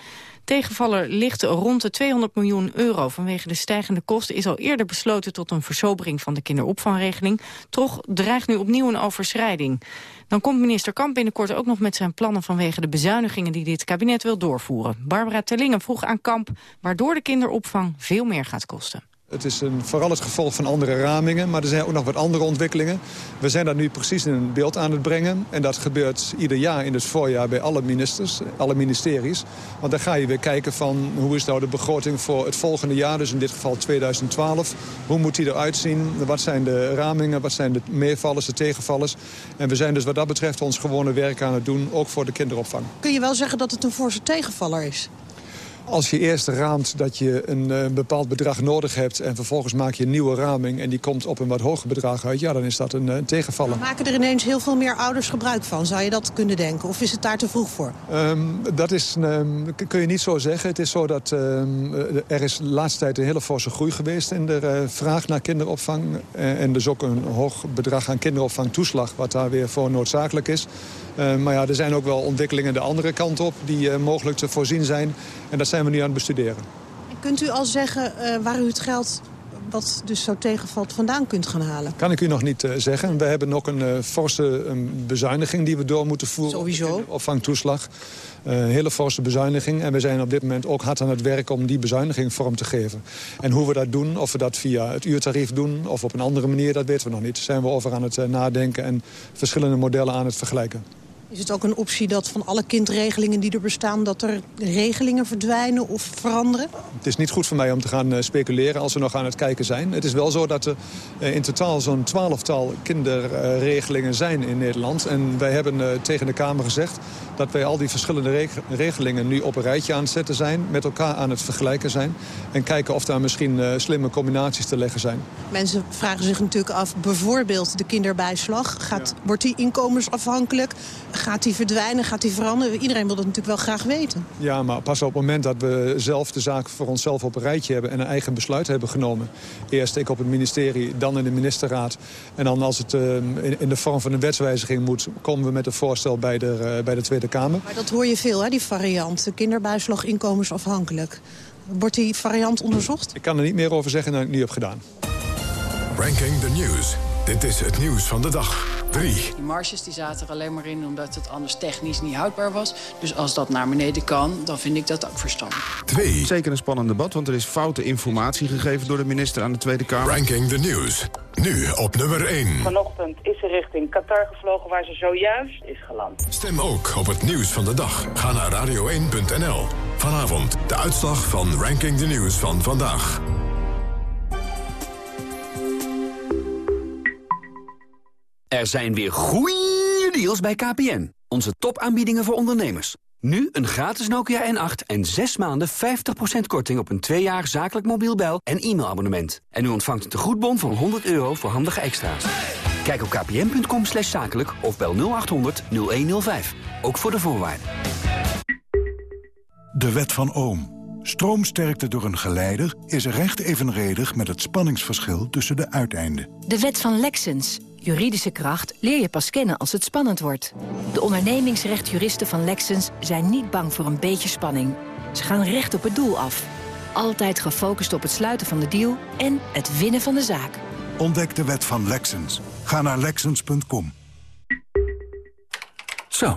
Tegenvaller ligt rond de 200 miljoen euro. Vanwege de stijgende kosten is al eerder besloten tot een versobering van de kinderopvangregeling. Toch dreigt nu opnieuw een overschrijding. Dan komt minister Kamp binnenkort ook nog met zijn plannen vanwege de bezuinigingen die dit kabinet wil doorvoeren. Barbara Tellingen vroeg aan Kamp waardoor de kinderopvang veel meer gaat kosten. Het is een, vooral het gevolg van andere ramingen, maar er zijn ook nog wat andere ontwikkelingen. We zijn dat nu precies in beeld aan het brengen. En dat gebeurt ieder jaar in het voorjaar bij alle ministers, alle ministeries. Want dan ga je weer kijken van hoe is nou de begroting voor het volgende jaar, dus in dit geval 2012. Hoe moet die eruit zien? Wat zijn de ramingen? Wat zijn de meervallers, de tegenvallers? En we zijn dus wat dat betreft ons gewone werk aan het doen, ook voor de kinderopvang. Kun je wel zeggen dat het een forse tegenvaller is? Als je eerst raamt dat je een, een, bepaald bedrag nodig hebt... en vervolgens maak je een nieuwe raming en die komt op een wat hoger bedrag uit... ja, dan is dat een, een tegenvaller. Maken er ineens heel veel meer ouders gebruik van? Zou je dat kunnen denken? Of is het daar te vroeg voor? Um, dat is, um, kun je niet zo zeggen. Het is zo dat um, er is de laatste tijd een hele forse groei geweest... in de uh, vraag naar kinderopvang. Uh, en dus ook een hoog bedrag aan kinderopvangtoeslag... wat daar weer voor noodzakelijk is. Uh, maar ja, er zijn ook wel ontwikkelingen de andere kant op... die uh, mogelijk te voorzien zijn. En dat zijn we nu aan het bestuderen. En kunt u al zeggen uh, waar u het geld wat dus zo tegenvalt vandaan kunt gaan halen? Kan ik u nog niet uh, zeggen. We hebben nog een uh, forse een bezuiniging die we door moeten voeren. Sowieso. Opvangtoeslag. Een hele forse bezuiniging. En we zijn op dit moment ook hard aan het werk om die bezuiniging vorm te geven. En hoe we dat doen, of we dat via het uurtarief doen... of op een andere manier, dat weten we nog niet. Daar zijn we over aan het nadenken en verschillende modellen aan het vergelijken. Is het ook een optie dat van alle kindregelingen die er bestaan... dat er regelingen verdwijnen of veranderen? Het is niet goed voor mij om te gaan uh, speculeren als we nog aan het kijken zijn. Het is wel zo dat er uh, in totaal zo'n twaalftal kinderregelingen zijn in Nederland. En wij hebben tegen de Kamer gezegd dat wij al die verschillende reg regelingen... nu op een rijtje aan het zetten zijn, met elkaar aan het vergelijken zijn... en kijken of daar misschien slimme combinaties te leggen zijn. Mensen vragen zich natuurlijk af, bijvoorbeeld de kinderbijslag. Gaat, ja. Wordt die inkomensafhankelijk? Gaat die verdwijnen? Gaat die veranderen? Iedereen wil dat natuurlijk wel graag weten. Ja, maar pas op het moment dat we zelf de zaak voor onszelf op een rijtje hebben... en een eigen besluit hebben genomen. Eerst ik op het ministerie, dan in de ministerraad. En dan als het uh, in, in, de vorm van een wetswijziging moet... komen we met een voorstel bij de, uh, bij de Tweede Kamer. Maar dat hoor je veel, hè, die variant. De kinderbijslag inkomensafhankelijk. Wordt die variant onderzocht? Ik kan er niet meer over zeggen dan ik nu heb gedaan. Ranking the News. Dit is het nieuws van de dag. 3. Die marges die zaten er alleen maar in omdat het anders technisch niet houdbaar was. Dus als dat naar beneden kan, dan vind ik dat ook verstandig. 2. Zeker een spannend debat, want er is foute informatie gegeven door de minister aan de Tweede Kamer. Ranking the News. Nu op nummer 1. Vanochtend is ze richting Qatar gevlogen waar ze zojuist is geland. Stem ook op het nieuws van de dag. Ga naar radio1.nl. Vanavond de uitslag van Ranking the News van vandaag. Er zijn weer goeie deals bij KPN. Onze topaanbiedingen voor ondernemers. Nu een gratis Nokia N8 en 6 maanden 50% korting op een 2 jaar zakelijk mobiel bel- en e-mailabonnement. En u ontvangt een tegoedbon van 100 euro voor handige extra's. Kijk op kpn.com slash zakelijk of bel 0800 0105. Ook voor de voorwaarden. De wet van Ohm. Stroomsterkte door een geleider is recht evenredig met het spanningsverschil tussen de uiteinden. De wet van Lexens. Juridische kracht leer je pas kennen als het spannend wordt. De ondernemingsrechtjuristen van Lexens zijn niet bang voor een beetje spanning. Ze gaan recht op het doel af. Altijd gefocust op het sluiten van de deal en het winnen van de zaak. Ontdek de wet van Lexens. Ga naar Lexens.com. Zo,